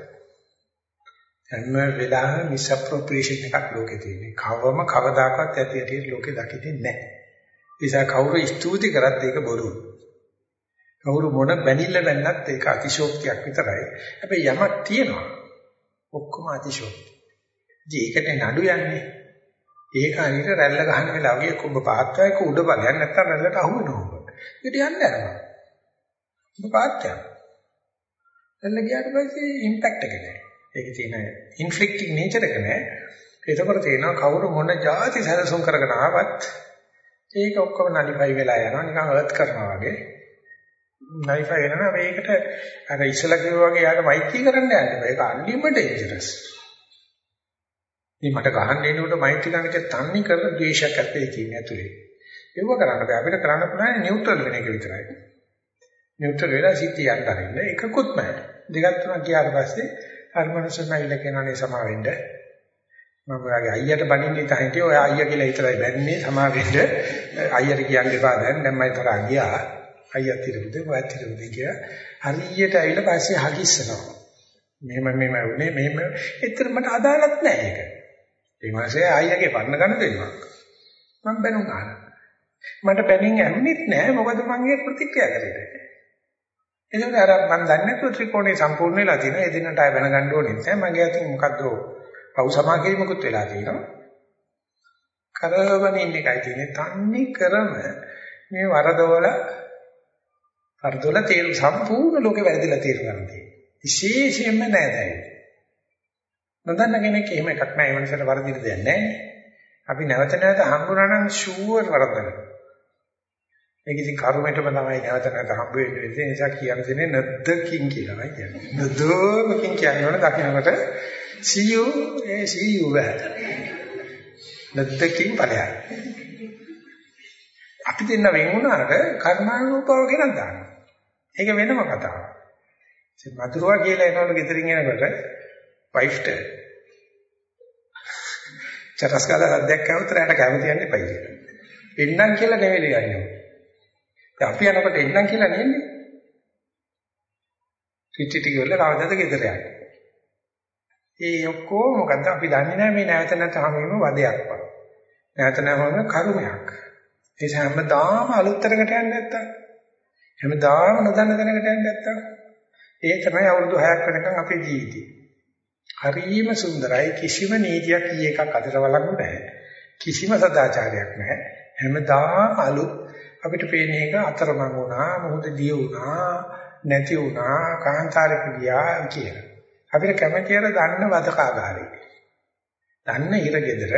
හැම වෙලාවෙම මිස්අප්‍රොප්‍රියේෂන් එකක් ලෝකේ තියෙන්නේ. කවම කවදාකවත් ඇති ඇටි ලෝකෙ දකින්නේ නැහැ. නිසා කවුරු ස්තුති කරත් ඒක බොරු. කවුරු මොන බැනිල්ල බැන්නත් ඒක අතිශෝක්තියක් විතරයි. හැබැයි යමක් තියෙනවා. ඔක්කොම අතිශෝක්ති ඒකට නඩු යන්නේ. ඒක අනිත් රැල්ල ගහන වෙලාවගේ කුඹ පාත්‍යයක උඩ බලයක් නැත්තම් රැල්ලට අහු වෙනවා ඔබ. ඊට යන්න යනවා. කුඹ පාත්‍යය. රැල්ල ගියාට පස්සේ ඉම්පැක්ට් එක නෑ. ඒකේ තියෙන ඉන්ෆ්ලික්ටිං නේචර් එක නෑ. ඒකවල තියෙනවා කවුරු මොන જાති සැලසුම් කරගෙන ආවත් ඒක ඔක්කොම නලිපයි වෙලා යනවා නිකන් අර්ත් කරනවා වගේ. නයිෆා වෙනවා මේකට අර ඉස්සලා කිව්වා වගේ යාට මෛත්‍රී කරන්න යන්න බෑ. ඒක අන්තිම ඩේන්ජරස්. මේ මට ගහන්න එනකොට මෛත්‍රී කරන්න කිය තන්නේ කර ද්වේෂයක් ඇත්තේ තියෙන ඇතුලේ. ඒව කරන්න බෑ. අපිට කරන්න පුළුවන් නියුට්‍රල් වෙන එක විතරයි. නියුට්‍රල් වෙලා සිද්ධිය යන්න අරින්න එකකුත් නැහැ. දෙකක් තුනක් ගියාට පස්සේ අර මනුස්සයන් ඇවිල්ලා කියනනේ සමා වෙන්න. මම ඔයාගේ අයියට බණින්නේ තහින්ටි ඔය අයියා කියලා විතරයි බැන්නේ සමා වෙන්න. අයියට කියන්න එපා දැන් දැන් මම තරහා ගියා. අයියා තිරුද ඔයත් තිරුද කියලා හරියට ඇවිල්ලා පස්සේ හගිස්සනවා. මෙහෙම මෙහෙම වුනේ මෙහෙම එතන මට අදාළත් නැහැ ඒක. ඒ මාසේ අයියාගේ පන්න ගන්න දෙන්නවා. මම බැනුම් අහනවා. මට බැනින් ඇම්මෙත් නැහැ මොකද මම ඒක ප්‍රතික්‍රියා කරේ. එතකොට අර මම දන්නේ නැතුව ත්‍රිකෝණේ සම්පූර්ණ වෙලා තියෙනවා. එදිනට ආය වෙනගන්න ඕනේ නැහැ. මගේ අතින් මොකද්ද පව් සමාකීමකුත් වෙලා තියෙනවා. කරවන ඉන්න එකයි තියෙන්නේ. තන්නේ කරම මේ වරදවල වරදවල තේරු සම්පූර්ණ ලෝකේ වැරදිලා තේරුම් ගන්න තියෙනවා. විශේෂයෙන්ම නෑ දැන්. නොදන්න කෙනෙක් එහෙම එකක් නෑ. ඒ මනසට වරදින දෙයක් නෑ. අපි නැවත නැවත හම්බුනා නම් ෂුවර් වරදනවා. මේක ඉතින් කර්මයටම තමයි නැවත නැවත හම්බ වෙන්නේ. ඒ නිසා කියන්න දෙන්නේ නැද්දකින් කියලායි කියන්නේ. නදෝමකින් කියන්නේ වල දකින්නකොට see you eh see you well. නැද්දකින් ඵලයක්. අපි දෙන්න වෙන් වුණාට කර්මානුරූපව කෙනක් දානවා. ඒක වෙනම කතාවක්. ඉතින් මధుරවා කියලා එනවලු ගෙදරින් එනකොට වයිෆ්ට චරස් කාලා රද්දයක් කවුත් රැට කැමති යන්නේ පයි කියලා. එන්නම් කියලා නෙවෙයි යන්නේ. අපි යනකොට එන්නම් කියලා නෙන්නේ. ටිටි ටික වල කවදාද ගෙදර යන්නේ. ඒ ඔක්කොම මොකද්ද අපි දන්නේ නැහැ මේ නැවත නැවත හමුවීම වදයක් වගේ. නැවත නැවම කර්මයක්. ඒ හැමදාම අලුත් තැනකට යන්නේ නැත්තම් හැමදාම නොදන්න තැනකට යන්නේ නැත්තම් ඒ තමයි අවුරුදු 6ක් වෙනකන් අපේ ජීවිතේ. හරිම සුන්දරයි කිසිම නීතියක් ඊ එකක් අතර වළංගු නැහැ. කිසිම සදාචාරයක් නැහැ. හැමදාම අලුත් අපිට පේන එක අතරමං වුණා, මොහොත දිය වුණා, නැති වුණා, කාන්තාරක ගියා කියලා. අපිට කැමැති අර දන්න වදකාගාරේ. දන්න ඉරගෙදර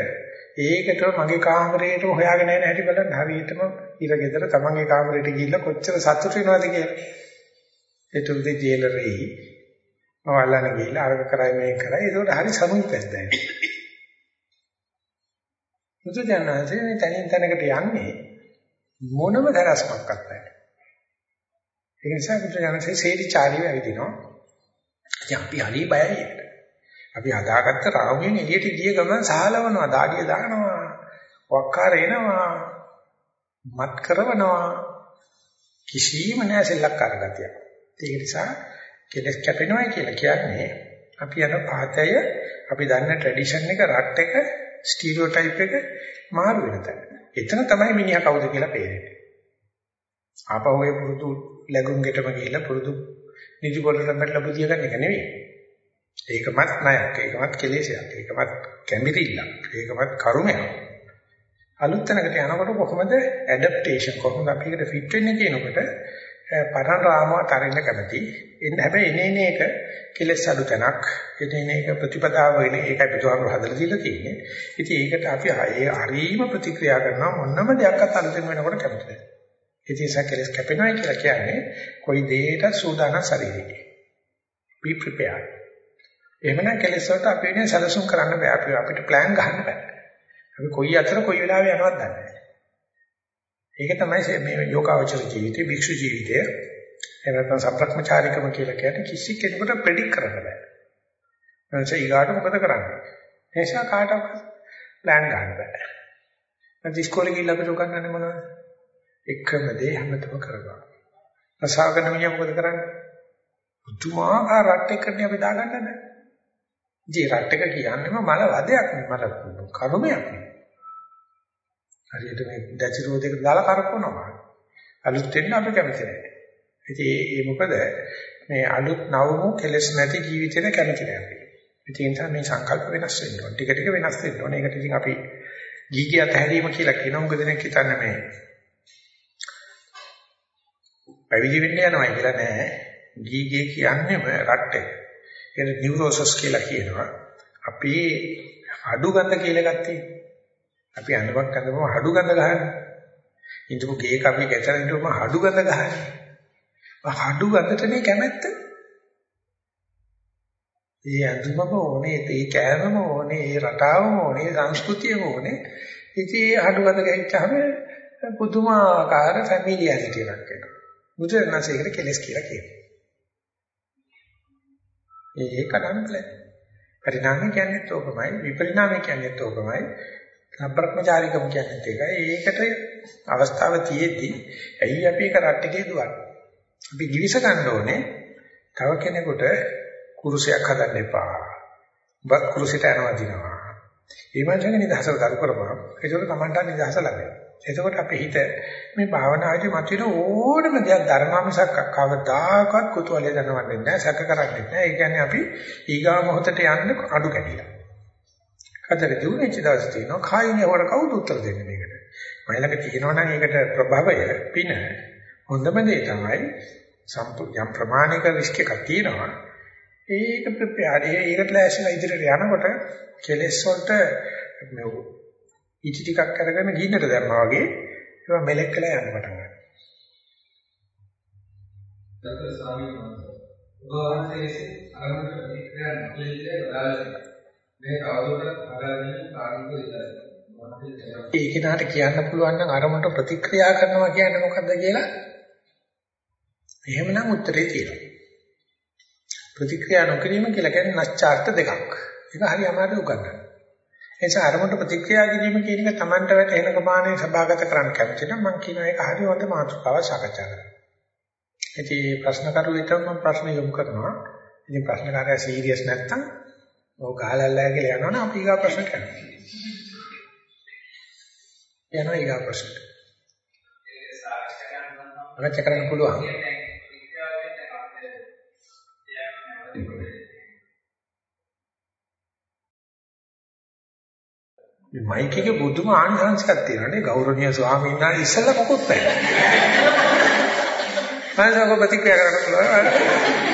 ඒකට මගේ කාමරේටම හොයාගෙන යන හැටි බලන්න හරියටම ඉරගෙදර තමන්ගේ කාමරේට ගිහිල්ලා කොච්චර සතුටු වෙනවද කියලා. ඒතුල්දී ජේලරේ මවල්ලාන ගිහිල්ලා අරක කරයි මේක කරයි ඒකට හරි සමුපැද්ද දැන්. මුදුජානන්සේ මේ තනින් තැනකට යන්නේ මොනම දරස්මක්වත් නැහැ. ඒ නිසා මුදුජානන්සේ සේරිචාරිය ඇවිදිනවා. ඉතින් අපි හරි බයයි ඒකට. අපි හදාගත්ත රාමුවෙන් එළියට ගිය ගමන් සහලවනවා, දාඩිය දානවා, වක්කාර එනවා, මත් කරවනවා. කිසිම නෑ සෙල්ලක්කාර ගතියක්. ඒක නිසා කෙලස් කැපෙනවා කියලා කියන්නේ අපි යන පාතය අපි දන්න ට්‍රැඩිෂන් එක රට් එක ස්ටීරියෝටයිප් එක මාරු වෙන තැන. එතන තමයි මිනිහා කවුද කියලා පේන්නේ. ආපහු ඒ පුරුදු ලැබුම් ගෙටම ගිහිල්ලා පුරුදු නිදි පොළට බැලලා බුදිය ගන්න එක නෙවෙයි. ඒකමත් ණයක්, ඒකමත් කෙලෙසයක්, ඒකමත් කැමිරිල්ලක්, ඒකමත් කරුමයක්. අලුත් තැනකට යනකොට කොහොමද ඇඩැප්ටේෂන් කොහොමද අපි එකට ෆිට වෙන්නේ කියනකොට පරණ රාමුවට අරින්න කැමති. එන්න හැබැයි එනේ එක කෙලස් අඩු තැනක්. එනේ එක ප්‍රතිපදාව වෙන ඒකයි පිටුවහම හදලා දීලා තියෙන්නේ. ඉතින් ඒකට අපි ඒ හරීම ප්‍රතික්‍රියා කරනවා මොනම දෙයක්වත් අලුතෙන් වෙනකොට කැමති නැහැ. ඉතින් සකලස් කැපෙනවා කියලා කියන්නේ કોઈ දෙයකට සූදානම් ශරීරය. be prepared. එහෙමනම් කෙලස් වලට අපි වෙන සැලසුම් කරන්න බෑ. අපි අපිට plan ගන්න බෑ. අපි කොයි අතර කොයි වෙලාවෙ යනවද දන්නේ නැහැ. ඒක තමයි මේ යෝගාවචර ජීවිතේ භික්ෂු ජීවිතය එහෙම නැත්නම් සම්ප්‍රක්‍මචාරිකම කියලා කියන්නේ කිසි කෙනෙකුට ප්‍රෙඩික් කරන්න බෑ. එනිසා ඊගාට මොකද කරන්නේ? එනිසා කාටවත් ප්ලෑන් ගන්න බෑ. නැත්නම් ඉස්කෝලේ ගිහිල්ලා අපිට උගන්වන්නේ මොනවද? එකම දේ හැමතෙම කරගන්න. රසායන මිනිහ මොකද කරන්නේ? පුදුමාකාර රට් එකකට අපි දාගන්න නැහැ. ජී රට් එක කියන්නේම මල වදයක් නෙමෙයි මල කර්මයක් නෙමෙයි. හරියට මේ දැචි රෝදයකට දාලා කරකවනවා. අලුත් වෙන්න අපි කැමති නැහැ. ඉතින් ඒ මොකද මේ අලුත් නවමු කෙලස් නැති ජීවිතේට කැමති නැහැ. ඉතින් ඒ නිසා මේ සංකල්ප වෙනස් වෙන්න ඕන. ටික ටික වෙනස් වෙන්න ඕන. ඒකට ඉතින් අපි ගීගිය අතහැරීම කියලා කියන උඟ දෙනෙක් හිතන්නේ මේ පැවිදි වෙන්න යනවා කියලා නෑ. ගීගේ කියන්නේම රට්ටේ. ඒක නියුරෝසස් කියලා කියනවා. අපි අඩු ගඳ කියලා ගත්තේ. අපි අඬවක් අඬම හඩු ගඳ ගහන්නේ. ඉඳපු ගේක අපි ගැටලා ඉඳපුම හඩු ගඳ ගහන්නේ. හඩු ගඳටනේ කැමැත්ත. ඒ අඳුමම ඕනේ, ඒ කෑමම ඕනේ, ඒ රටාවම ඕනේ, සංස්කෘතියම ඕනේ. ඉතින් ඒ හඩු ගඳ ගැහිච්චාම පුදුමාකාර ෆැමිලියරිටි එකක් එනවා. බුදුරණසේකට කෙලස් කියලා කියනවා. ඒක කඩන්නලයි. පරිණාමය කියන්නේත් ඕකමයි, විපරිණාමය කියන්නේත් ඕකමයි. සම්ප්‍රක්‍මචාරිකම කියන්නේත් ඒකයි. ඒකට අවස්ථාව තියෙද්දි ඇයි අපි ඒක රට්ටකේ දුවන්නේ? අපි givis ගන්න ඕනේ. තව කෙනෙකුට කුරුසයක් හදන්න එපා. බත් කුරුසෙට යනවා දිනවා. ඒ වගේ නිදහස කරු කරපුවා. ඒකෝට Tamanට නිදහස ලැබෙනවා. එතකොට අපේ හිත මේ භාවනාවේදී මතුවෙන ඕනම දෙයක් ධර්මා මිසක් කවදාකවත් කුතුහලය දනවන්නේ නැහැ, සැක කරන්නේ නැහැ. ඒ කියන්නේ අපි ඊගා මොහොතට යන්න අඩු කැඩිලා. කතර දුන්නේච්ච දවස් තියෙනවා. කායිනේ වර කවුද උත්තර දෙන්නේ මේකට? මයිලක තියෙනවා නම් ඒකට ප්‍රභවය පින හොඳම දේ තමයි සම්පූර්ණ ප්‍රමාණික රිස්ක් එකක් තියෙනවා. ඒක ප්‍රපයාර ඒකට ලෑස්තිලා ඉදිරියට යනකොට කෙලෙස් වලට ඉටි ටිකක් අරගෙන ගින්නට දැම්මා වගේ ඒවා මෙලෙක් කළා යන්න පටන් ගන්නවා. දත්ත ස්වාමීන් වහන්සේ උභවහන්සේ අරමුණට ප්‍රතික්‍රියා නොකළේ වදාළේ මේ කවුරුත් අරගෙන කාර්මික විතරයි. ඒ කෙනාට කියන්න පුළුවන් නම් අරමුණට ප්‍රතික්‍රියා කරනවා කියන්නේ මොකද්ද කියලා එහෙමනම් උත්තරේ තියෙනවා. ප්‍රතික්‍රියා නොකිරීම කියලා කියන්නේ නැස්චාර්ථ දෙකක්. ඒක හරි අමාරු උගන්නන්න. ඒ නිසා අරමුණට ප්‍රතික්‍රියා කිරීම කියන එක Tamanට වැටෙන ප්‍රමාණය සභාගත කරන්න කැමති නම් මම කියනවා ඒක හරි හොඳ මාතෘකාවක් සාකච්ඡා කරන්න. ඉතින් ප්‍රශ්න කරු විතරම මම ප්‍රශ්න යොමු කරනවා. ඉතින් ප්‍රශ්නකාරයා සීරියස් නැත්තම් ඔව් ගහලල්ලා කියලා යනවනම් අපි ඊගා ප්‍රශ්න කරනවා. යනවා ඊගා ප්‍රශ්නට. ඒක කරන්න පුළුවන්. මේ මයික් එකේ බුදුම ආනිසංසයක් තියෙනවානේ ගෞරවනීය ස්වාමීන් වහන්සේ ඉස්සෙල්ලා මොකොත් නැහැ. මම ප්‍රතික්‍රියා කරන්න පුළුවන්.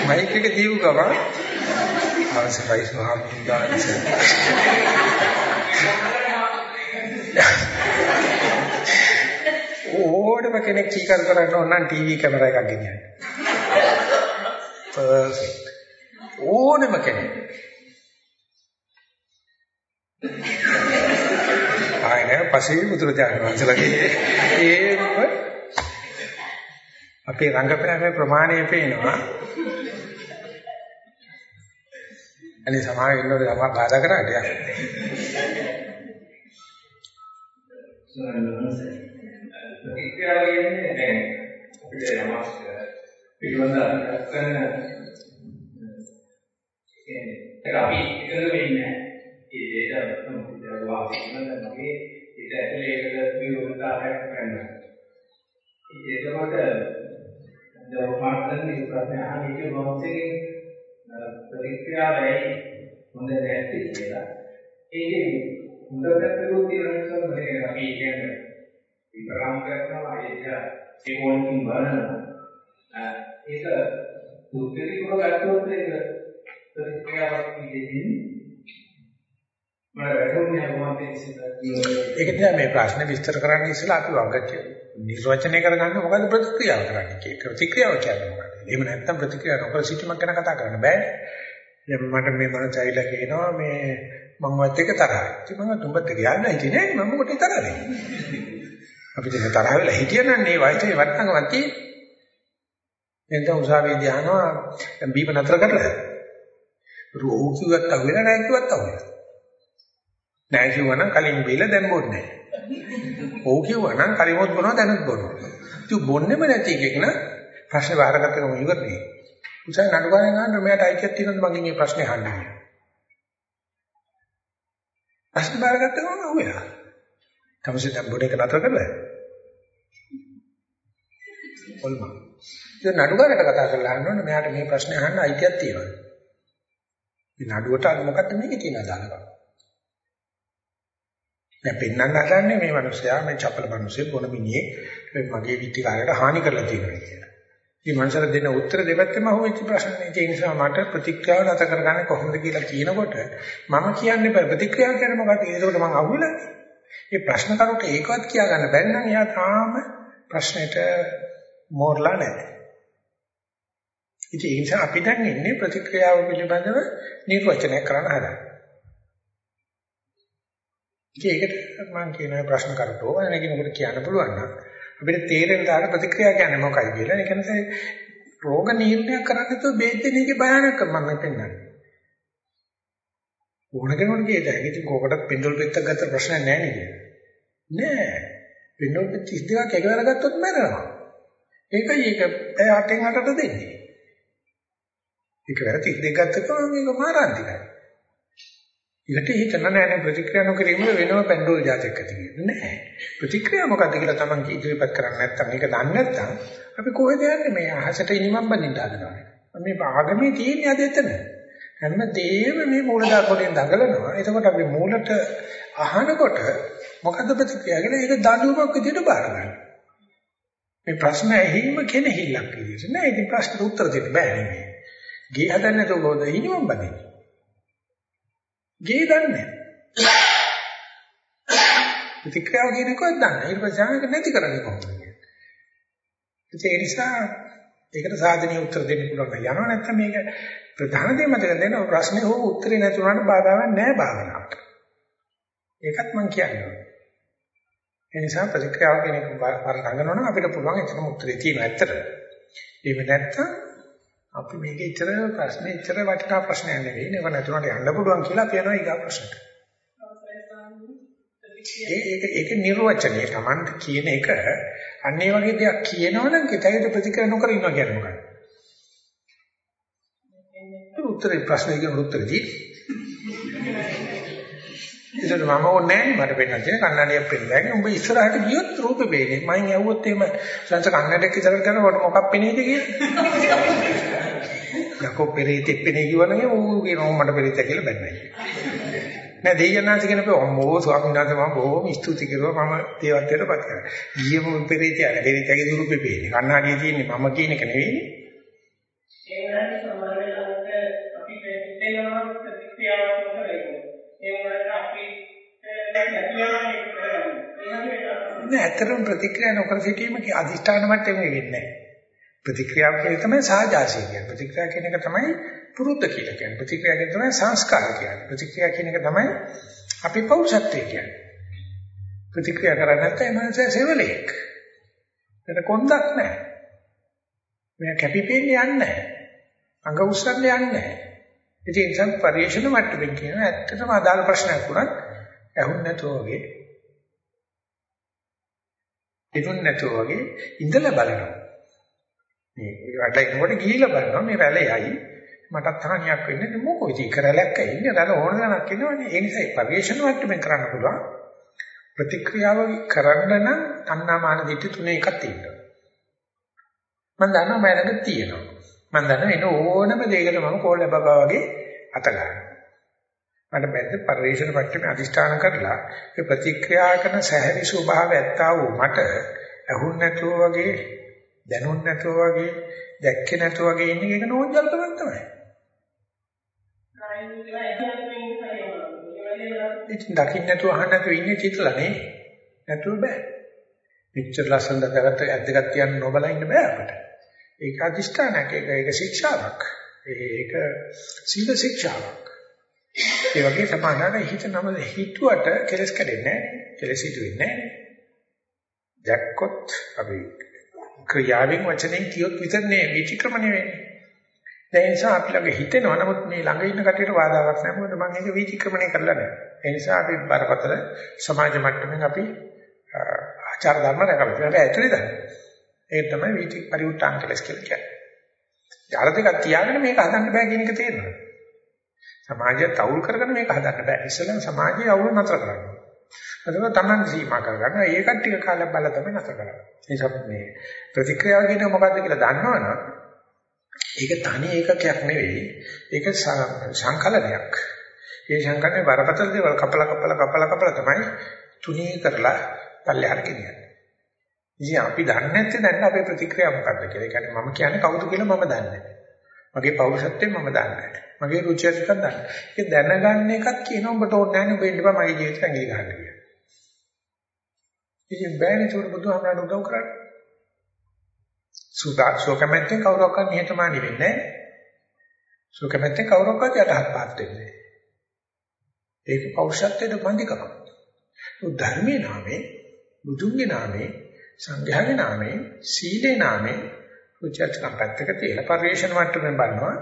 මයික් එක දීපු ගමන් අවශ්‍යයි ස්වාමීන් වහන්සේ. ඕඩම කෙනෙක් කීකර කරන්න ඕන නම් ටීවී කැමරා එකක් ගෙනියන්න. පර්ෆෙක්ට්. ඕනෙම කෙනෙක්. ආයෙ පසේ බුදුරජාණන් වහන්සේලාගේ ඒම අපේ රංගපෑමේ ප්‍රමාණය පේනවා. අනේ සමාවෙ ඉන්නකොට සමා බාධා කරාට යක්. ප්‍රතික්‍රියාව කියන්නේ දැන් අපිට යමක් පිළිබඳ කරන කියන්නේ අපි එකඟ වෙන්නේ ඒ දෙයට මොකද වාසිකම තමයි ඒක ඇතුලේ ඒකට විරෝධතාවයක් ගන්නවා. ඒකකොට දවපාරෙන් මේ ප්‍රශ්න අහන්නේ මොහොතකින් ප්‍රතික්‍රියාවයි හොඳ නැති කියලා. ඒකේ හොඳ පැත්තකුත් තියෙනවා මොකද අපි කියන්නේ විපරාම කරනවා ඒක ඒ වොන්කින් බලනවා. ඒක උත්තරීකව ගත්තොත් ඒක ප්‍රතික්‍රියාවක් විදිහින් ඒක නිසා මේ ප්‍රශ්න විස්තර කරන්න ඉස්සෙල්ලා අපි වගකිය නිර්වචනය කරගන්න මොකද්ද ප්‍රතික්‍රියාව කරන්නේ කියලා. ප්‍රතික්‍රියාව කියන්නේ මොකක්ද? එහෙම නැත්නම් ප්‍රතික්‍රියාව නොකර සිටීමක් ගැන කතා කරන්න බෑ. දැන් මට මේ මනසයිලා කියනවා මේ මම වත් එක තරහයි. ඉතින් මම තුඹත් කියන්න හිටියේ නෑ මම කොට තරහ වෙන්නේ. අපිට තරහ වෙලා හිටියනම් මේ වයසේ වටනකමක් තියෙන්නේ. එතන උසාවියේදී අහනවා බීම නතර කරලා. රෝගියවත් අහුවෙලා නැහැ කිව්වත් අහුවෙලා. නෑ කිව්වනම් කලින් බීලා දැන් බොන්නේ නෑ. ඔව් කිව්වනම් කලින්වත් බොනවා දැනුත් බොනවා. ඉතින් බොන්නෙම නැති එකෙක් න ප්‍රශ්නේ බාරගත්තකම ඉවරනේ. උසයි නඩුකාරයන් අහන්න මෙයාට අයිතියක් තියෙනවද මගෙන් මේ ප්‍රශ්නේ අහන්න. ප්‍රශ්න බාරගත්තකම අහුවෙලා. තමසේ දැන් බොඩ එක නතර කරලා. ඔල්ම. ඉතින් නඩුකාරයට කතා කරලා අහන්න මෙයාට මේ ප්‍රශ්නේ අහන්න අයිතියක් තියෙනවද? මේ නඩුවට අර මොකක්ද මේකේ තියෙන අදාළකම? දැන් පෙන්වන්න හදන්නේ මේ මිනිස්සයා මේ චපල මිනිස්සෙ බොන මිනිහෙක් මගේ විත්තිකාරයට හානි කරලා තියෙනවා කියලා. ඉතින් මනසට දෙන උත්තර දෙපැත්තම අහුවෙච්ච ප්‍රශ්නේ. ඒ නිසා මට ප්‍රතික්‍රියාව නැත කරගන්නේ කොහොමද කියලා කියනකොට මම කියන්නේ ප්‍රතික්‍රියාව කියන්නේ මොකක්ද? ඒකට මම අහුවෙලා. මේ ප්‍රශ්න කරුට ඒකවත් කියා ගන්න බැරි නම් එයා තාම ප්‍රශ්නෙට මෝරලා නැහැ. ඉතින් ඒ නිසා අපි දැන් ඉන්නේ ප්‍රතික්‍රියාව පිළිබඳව නිර්වචනය කරන්න ඉතින් ඒකට මම කියන ප්‍රශ්න කරට ඕවා නැ කෙනෙකුට කියන්න පුළුවන් නම් අපිට තේරෙන දාන ප්‍රතික්‍රියා කියන්නේ මොකයි කියලා. ඒ කියන්නේ රෝග නිర్ణය කරන්නේ તો බෙහෙත් දෙන එකේ භයානකම මම පෙන්නන්නේ. ඕන කෙනෙකුට කියද? ඉතින් කෝකටත් පින්ඩෝල් පිටක් ගත්ත ප්‍රශ්නයක් නෑ නේද? නෑ. පින්ඩෝල් පිට 32ක් එකවර ගත්තොත් මැරෙනවා. ඒකයි ඒක ඇය 8න් 8ට දෙන්නේ. ඒක වැරදි 32 ගත්තකම මේක මාරාන්තිකයි. ඊට හිතන නෑ නේ ප්‍රතික්‍රියා නොකිරීම වෙනම පැන්ඩෝල් જાතියක් ඇති කියන්නේ නෑ. ප්‍රතික්‍රියා මොකද්ද කියලා Taman ඉදිරිපත් කරන්නේ නැත්නම් මේක දන්නේ නැත්නම් අපි කොහෙද යන්නේ මේ අහසට ඉනිමම් බඳින්න හදනවා. මේ ආගමේ තියෙන අද එතන. හැමදේම මේ මූල ධර්මයෙන් දඟලනවා. එතකොට අපි මූලට අහනකොට මොකද්ද ප්‍රතික්‍රියා කියලා ඒක දඬුවමක් විදිහට බාර ගන්නවා. මේ ප්‍රශ්න ඇහිීම කෙනෙහිල්ලක් විදිහට නෑ. ඉතින් ප්‍රශ්නට උත්තර දෙන්න බෑ නෙමෙයි. ගේ හදන්න තෝගොද ඉනිමම් බඳින්න. ගේ දන්නේ ප්‍රතික්‍රියාව කියන එකවත් දන්නේ. ඊට පස්සේ ආනක නැති කරන්නේ කොහොමද? ඒ නිසා ඒකට සාධනීය උත්තර දෙන්න පුළුවන් යනවා නැත්නම් මේක ප්‍රධාන දේ මතක දෙන්න ප්‍රශ්නේ හෝ උත්තරේ නැතුණාට බාධාවක් නැහැ භාවනාවට. ඒකත් මම කියන්නේ. ඒ නිසා ප්‍රතික්‍රියාව කියන එක වරණගනවනම් අපිට පුළුවන් එතනම උත්තරේ තියෙනවා ඇත්තට. ඒක නැත්තම් අපි මේක ඉතර ප්‍රශ්නේ ඉතර වටිනා ප්‍රශ්නයක් නෙවෙයි. නේව නැතුණාට යන්න පුළුවන් කියලා අපි යනවා ඊගා ප්‍රශ්නට. ඒක ඒක නිර්වචනය Tamanට කියන එක අන්න ඒ වගේ දෙයක් කියනවනම් කිතයිද ප්‍රතික්‍රියා නොකර ඉන්නවා කියන්නේ මොකක්ද? උත්තරේ ප්‍රශ්නේ කියන උත්තරේ දී. ඒකට මම ඕනේ මට පෙන්නන්න තියෙන කන්නඩියක් පෙන්නන්නේ. උඹ ඉස්සරහට ගියොත් රූපේ පේන්නේ. මම යවුවොත් එහෙම සංස කන්නඩියක් ඉස්සර කරනකොට මොකක් පෙනේද කියලා. යකෝ පෙරේතෙ පෙනේ කිව්වනම් ඌ කියනවා මට පෙරේත කියලා බැන්නයි. නෑ දෙයයන්ාන්ස කියන පෙ ඔම්මෝ ස්වාමීන් වහන්සේ මම බොහොම ස්තුති කරුවා මම දේවත්වයටපත් කරා. ගියම පෙරේතය පෙරේතගේ රූපේ පේන්නේ. කන්නඩියේ තියෙන්නේ මම කියන එක නෙවෙයි. ඒ වගේ සමහර වෙලාවට අපි දෙන්නවා ප්‍රතික්‍රියාවක් කරේ. ඒ වගේ අපි නෑ ඇත්තටම ප්‍රතික්‍රියා නොකර සිටීම කි අදිෂ්ඨාන මට්ටමේ වෙන්නේ නෑ. ප්‍රතික්‍රියාව කියන්නේ තමයි සාජාසී කියන්නේ. ප්‍රතික්‍රියා කියන එක තමයි පුරුද්ද කියලා කියන්නේ. ප්‍රතික්‍රියා කියන තමයි සංස්කාර කියන්නේ. ප්‍රතික්‍රියා කියන එක තමයි අපි පෞෂත්වය කියන්නේ. ප්‍රතික්‍රියා කරන්නේ නැත්නම් ඒ මනසේ සෙවලෙක්. ඒකට කොන්දක් නැහැ. මෙයා කැපිපෙන්නේ යන්නේ නැහැ. අඟ උස්සන්න යන්නේ නැහැ. ඉතින් ඒ නිසා පරිශ්‍රණ මට්ටමින් කියන ඇත්තටම අදාළ ප්‍රශ්නයක් වුණත් ඇහුන් නැතුව වගේ ඉදුන් නැතුව වගේ ඉඳලා බලනවා. මේ රටේකට ගිහිල්ලා බලනවා මේ රැළයයි මටත් හානියක් වෙන්නේ මොකෝ ඉතින් කරලක් ඉන්නේ රැළ ඕන දණක් ඉන්නවනේ ඒ නිසා පරිශ්‍රණ මට්ටමින් කරන්න පුළුවන්. ප්‍රතික්‍රියාව කරන්න නම් අන්නාමාන දිට්ඨි තුනේ එකක් තියෙනවා. මම දන්නවා මම ළඟ තියෙනවා. මම දන්නවා එන ඕනම දෙයකට මම කෝල් ලැබබා වගේ අත ගන්නවා. මට බැද්ද පරිශ්‍රණ පැත්තේ අදිෂ්ඨාන කරලා ඒ ප්‍රතික්‍රියා කරන සැහැරි ස්වභාවය ඇත්තා වූ මට අහුන් නැතුව වගේ දැනුන් නැතුව වගේ දැක්කේ නැතුව වගේ ඉන්නේ ඒක නෝන්ජල්කමක් තමයි. ඉතින් දකින්න නැතුව අහන්න නැතුව ඉන්නේ චිතලනේ. නැතුව බෑ. පිටචර් ලස්සන දකරත් ඇද්දගත් තියන්න නොබලා ඉන්න බෑ අපිට. ඒක අදිෂ්ඨානයක් ඒක ඒක ශික්ෂාවක්. ඒක සීල ශික්ෂාවක්. ඒ වගේ සමානව හිත නම හිතුවට කෙලස් කැඩෙන්නේ නැහැ. කෙලස් හිතුවෙන්නේ නැහැ. දැක්කොත් අපි ක්‍රියාවෙන් වචනෙන් කියොත් විතරනේ විචක්‍රමණය වෙන්නේ. ඒ නිසා අපි ළඟ හිතෙනවා නමුත් මේ ළඟ ඉන්න කටියට වාදාවක් නැහැ මොකද මම ඒක විචක්‍රමණය කරලා නැහැ. ඒ නිසා අපි බරපතල සමාජ මට්ටමින් අපි ආචාර ධර්ම රැකගන්න. ඒක ඇතුලේ දන්නේ. ඒක තමයි වීති පරිඋත්තාන කෙලස් කියලා කියන්නේ. යාර දෙකක් තියාගෙන මේක හදන්න බෑ කියන එක තේරෙනවා. සමාජය තවුල් කරගෙන මේක හදන්න බෑ. ඉස්සෙල්ලා සමාජයේ අවුල නතර කරන්න. ඒක තමයි සීමා කරගන්න. ඒකත් ටික කාලයක් බලලා තමයි නතර කරන්නේ. නිසා මේ ප්‍රතික්‍රියාව කියන මොකද්ද කියලා දන්නවනම් ඒක තනි ඒකකයක් නෙවෙයි. ඒක සංකලනයක්. ඒ සංකලනේ බරපතල දේවල් කපලා කපලා කපලා කපලා තමයි තුනී කරලා පල්ලෙහාට ගෙනියන්නේ. ඉතින් අපි දන්නේ නැත්තේ දැන් අපේ ප්‍රතික්‍රියාව මොකක්ද කියලා. ඒ කියන්නේ මම කියන්නේ කවුද කියලා මම දන්නේ නැහැ. මගේ පෞරුෂත්වයෙන් මම දන්නේ නැහැ. මගේ රුචියත් දන්නේ නැහැ. ඒක දැනගන්න එකක් කියනවා ඔබට ඕනේ නැහැ නේ ඔබ ඉන්න බෑ මගේ ජීවිතේ ඇඟිලි ගන්න කියලා. ඉතින් බෑනේ චෝර බුදුහාමරණ උදව් කරන්නේ. සුඛා සෝකමැත්තෙන් කවුරක්වත් නිහතමානී වෙන්නේ නැහැ. සෝකමැත්තෙන් කවුරක්වත් යටහත් පාත් වෙන්නේ නැහැ. ඒක පෞරුෂත්වයේ බඳිකම. ධර්මයේ නාමේ බුදුන්ගේ නාමේ සංඝයාගේ නාමේ සීලේ නාමේ උචර්චකම් පැත්තක තියලා පරිේශන මට්ටමෙන් බලනවා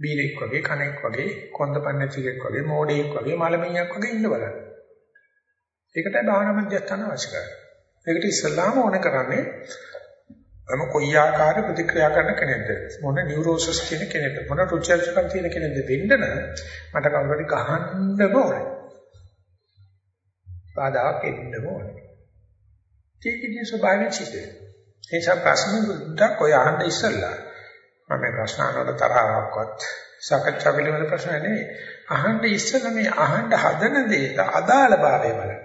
බීලෙක් වගේ කණෙක් වගේ කොන්දපන්නචිකෙක් වගේ මෝඩෙක් වගේ මලමිණියක් වගේ ඉන්න බලන්න. ඒකටයි භාවනා මධ්‍යස්ථාන අවශ්‍ය කරන්නේ. ඒකට ඉස්සල්ලාම ඕන කරන්නේ මම කොයි ආකාර ප්‍රතික්‍රියා කරන කෙනෙක්ද මොන නියුරෝසස් කියන කෙනෙක්ද මොන රුචර්චකම් තියෙන කෙනෙක්ද වෙන්න මට කවුරුහරි ගහන්න ඕනේ. බාධාක් එන්න ඕනේ. ඒකේ ස්වභාවයෙන් සිද්ධ වෙනවා. ඒ නිසා ප්‍රශ්න දුක් ඔය අහන්න ඉස්සල්ලා මම ප්‍රශ්න අහනකොට තරහක්වත් සාකච්ඡා පිළිබඳ ප්‍රශ්න නෙවෙයි. අහන්න ඉස්සෙල්ලා මේ අහන්න හදන දේට අදාළභාවය බලන්න.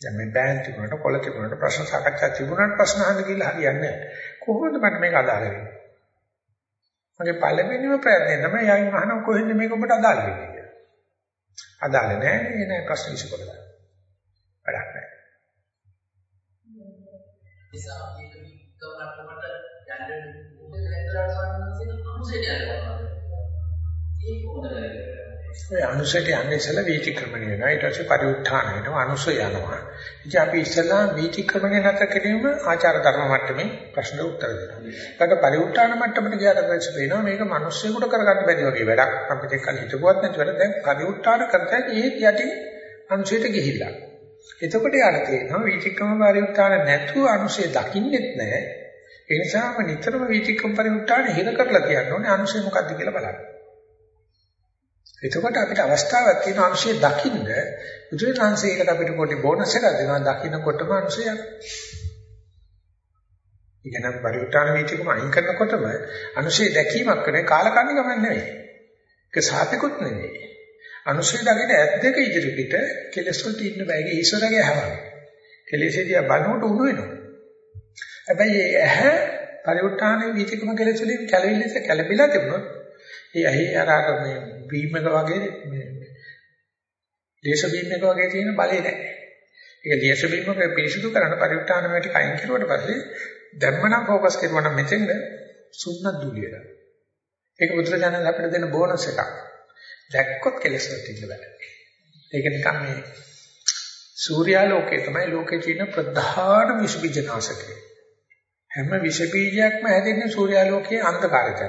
දැන් මේ බෑන් තිබුණාට කොළ තිබුණාට ප්‍රශ්න සාකච්ඡා තිබුණාට ප්‍රශ්න අහන්න කියලා හරියන්නේ නැහැ. කොහොමද මට මේක අදාළ වෙන්නේ? මගේ පළවෙනිම ප්‍රයත්නය තමයි යයින් අහන කොහෙන්ද මේක ඔබට අදාළ වෙන්නේ කියලා. අදාළ නැහැ නේ නෑ ප්‍රශ්න විසඳලා. වැඩක් නැහැ. උදේ හැදලා සම්මතයෙන් අනුසයට යනවා. ඒක හොඳයි. ඒ අනුසයට යන්නේ ඉස්සලා වීතික්‍රමණය වෙනවා. ඊට පස්සේ පරිඋත්ථාන වෙනවා. අනුසය යනවා. ඉතින් අපි ඉස්සලා වීතික්‍රමණය නැත කිරීම ආචාර ධර්ම මට්ටමේ ප්‍රශ්න උත්තර දෙනවා. ඊට පරිඋත්ථාන මට්ටමට ගියාට පස්සේ වෙනවා මේක මිනිස්සුෙකුට කරගන්න බැරි වගේ වැඩක්. අපිට එක්කන් හිතපුවත් නැතිවට දැන් පරිඋත්ථාන කරතයි ඒ යටින් අනුසයට ගිහිල්ලා. එතකොට යාට තේරෙනවා වීතික්‍රම පරිඋත්ථාන නැතුව අනුසය දකින්නෙත් නැහැ. ඒ නිසාම නිතරම වීතික්‍රම පරිඋත්ථාන හිර කරලා තියන්න ඕනේ අනුසය මොකද්ද කියලා බලන්න. එතකොට අපිට අවස්ථාවක් තියෙන අනුශය දකින්න බුදුරජාණන්සේකට අපිට පොඩි බෝනස් එකක් දෙනවා දකින්නකොටම අනුශය ඉගෙන පරිඋත්තරණ වීතිකම අයින් කරනකොටම අනුශය දැකීමක් කරේ කාලකන්ණි ගමන් නෙවෙයි. ඒක සාපේකුත් නෙවෙයි. අනුශය දකින්න ඇත් දෙක ඉදිරි පිට කෙලස් වලට ඉන්න බෑගේ ඊශ්වරගේ හැවයි. කෙලෙසේදී බනෝට උණු වෙනවා. හැබැයි ඇහැ පරිඋත්තරණ වීතිකම කෙලස් වලින් කැළවිල්ලස කැළඹිලා තිබුණොත් ඒ ඇහි අර මේ බීම් එක වගේ මේ දේශ බීම් එක වගේ තියෙන බලේ නැහැ. ඒක දේශ බීම් එක පිරිසිදු කරන පරිඋත්ථාන වලට කයින් කරුවට පස්සේ ධර්මනම් ફોකස් කරුවා නම් මෙතෙන්ද සුන්නත් දුලියද. ඒක බුදුරජාණන් අපිට දෙන බෝනස් එකක්. දැක්කොත් කෙලෙස් වලට ඉන්න බෑ. ඒක නිකන් මේ සූර්යාලෝකයේ තමයි ලෝකේ තියෙන ප්‍රධාන විස බීජනාශකය. හැම විස බීජයක්ම හැදෙන්නේ සූර්යාලෝකයේ අන්ධකාරයට.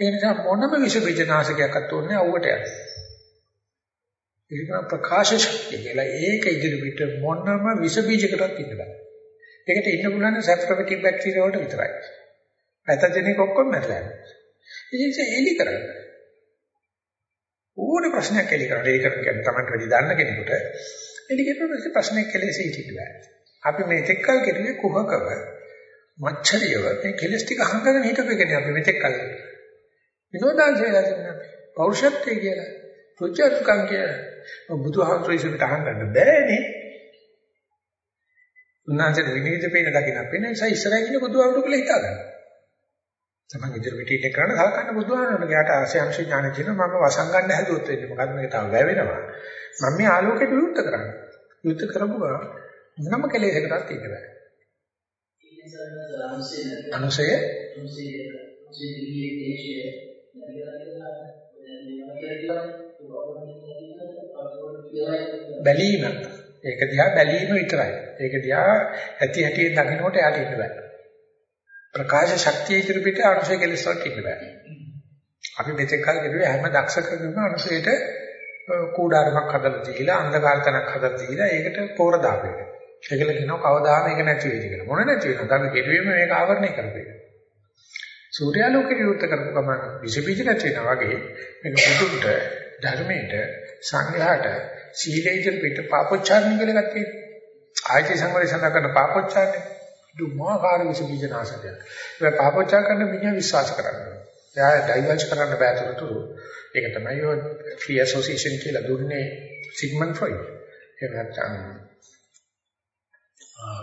ඒ නිසා මොනම විස බීජනාශකයක්වත් ඕනේ අවුවට යන්න. ඒක ප්‍රකාශ ශක්තිය කියලා ඒක ඉදිරියට මොනම විස බීජයකටවත් ඉන්න බෑ. ඒකට ඉන්න පුළුවන් සැප්‍රොමැටික් බැක්ටීරියා වලට විතරයි. පැතජෙනික ඔක්කොම මැරලා යනවා. ඉතින් එලි කරන්න. ඕනේ ප්‍රශ්නයක් එලි කරන්න. ඒක කියන්නේ තමයි වැඩි දන්න කෙනෙකුට එලි කරපස්සේ ප්‍රශ්නයක් කෙලෙස හිටිලා. අපි මේ තෙක්කල් කෙරුවේ කුහකව මච්චරියව මේ කෙලස් ටික අහංගගෙන හිටපු එකනේ අපි මෙතෙක් කල්. විනෝදාංශයලා තියෙනවා. පෞරුෂත්වය කියලා. පුජ්‍යත්කම් කියලා. බුදුහාමුදුරේ ඉස්සරහට අහන්න බෑනේ. උන්වහන්සේට විනිවිද පේන දකින්න අපේ නිසා ඉස්සරහින් ඉන්න බුදුහාමුදුර කියලා හිතා ගන්න. තමන් ඉදිරියට ඉන්න කරන සලකන්න බුදුහාමුදුරනේ යාට ආශයංශ ඥාන තියෙනවා මම වසංගන්න හැදුවොත් වෙන්නේ මොකද්ද මේක තව වැවෙනවා. මම මේ ආලෝකයට විරුද්ධ කරන්නේ. විරුද්ධ කරපු ගමන් මොනම කෙලෙසකටවත් ඉන්න බෑ. අනුසය අනුසය බැලීම ඒක දිහා බැලීම විතරයි. ඒක දිහා ඇති හැටි දකින්නකොට යාට ඉන්න බෑ. ප්‍රකාශ ශක්තිය ඉදිරි පිට අනුසය කෙලස් වලට ඉන්න බෑ. අපි මෙතෙක් කල් කිව්වේ හැම දක්ෂකකම අනුසයට කූඩාරමක් හදලා තියලා අන්ධකාර තැනක් හදලා තියලා ඒකට පෝර දාපේ. ඒකල කියනවා කවදාම මේක නැති වෙයිද කියලා. මොන නැති වෙනවද? අපි කෙරුවේම මේක ආවරණය කරපේ. සූර්යාලෝකයට විරුද්ධ කරපු ගමන් විස බීජ නැති වෙනවා වගේ මේක බුදුන්ට ධර්මයට සංඝයාට සීලේජල් පිට පාපොච්චාරණ කියලා එකක් තියෙනවා. ආයති සංවරය සඳහන් කරන පාපොච්චාරණ දුමාකාර විස බීජ නාශකය. ඒ පාපොච්චාර කරන මිනිහා විශ්වාස කරනවා. එයා ඩයිවර්ජ් කරන්න බෑ තුරු. ඒක තමයි ඔය ෆ්‍රී ඇසෝසියේෂන් කියලා දුන්නේ සිග්මන්ඩ් ෆ්‍රොයිඩ්. ඒක නැත්නම්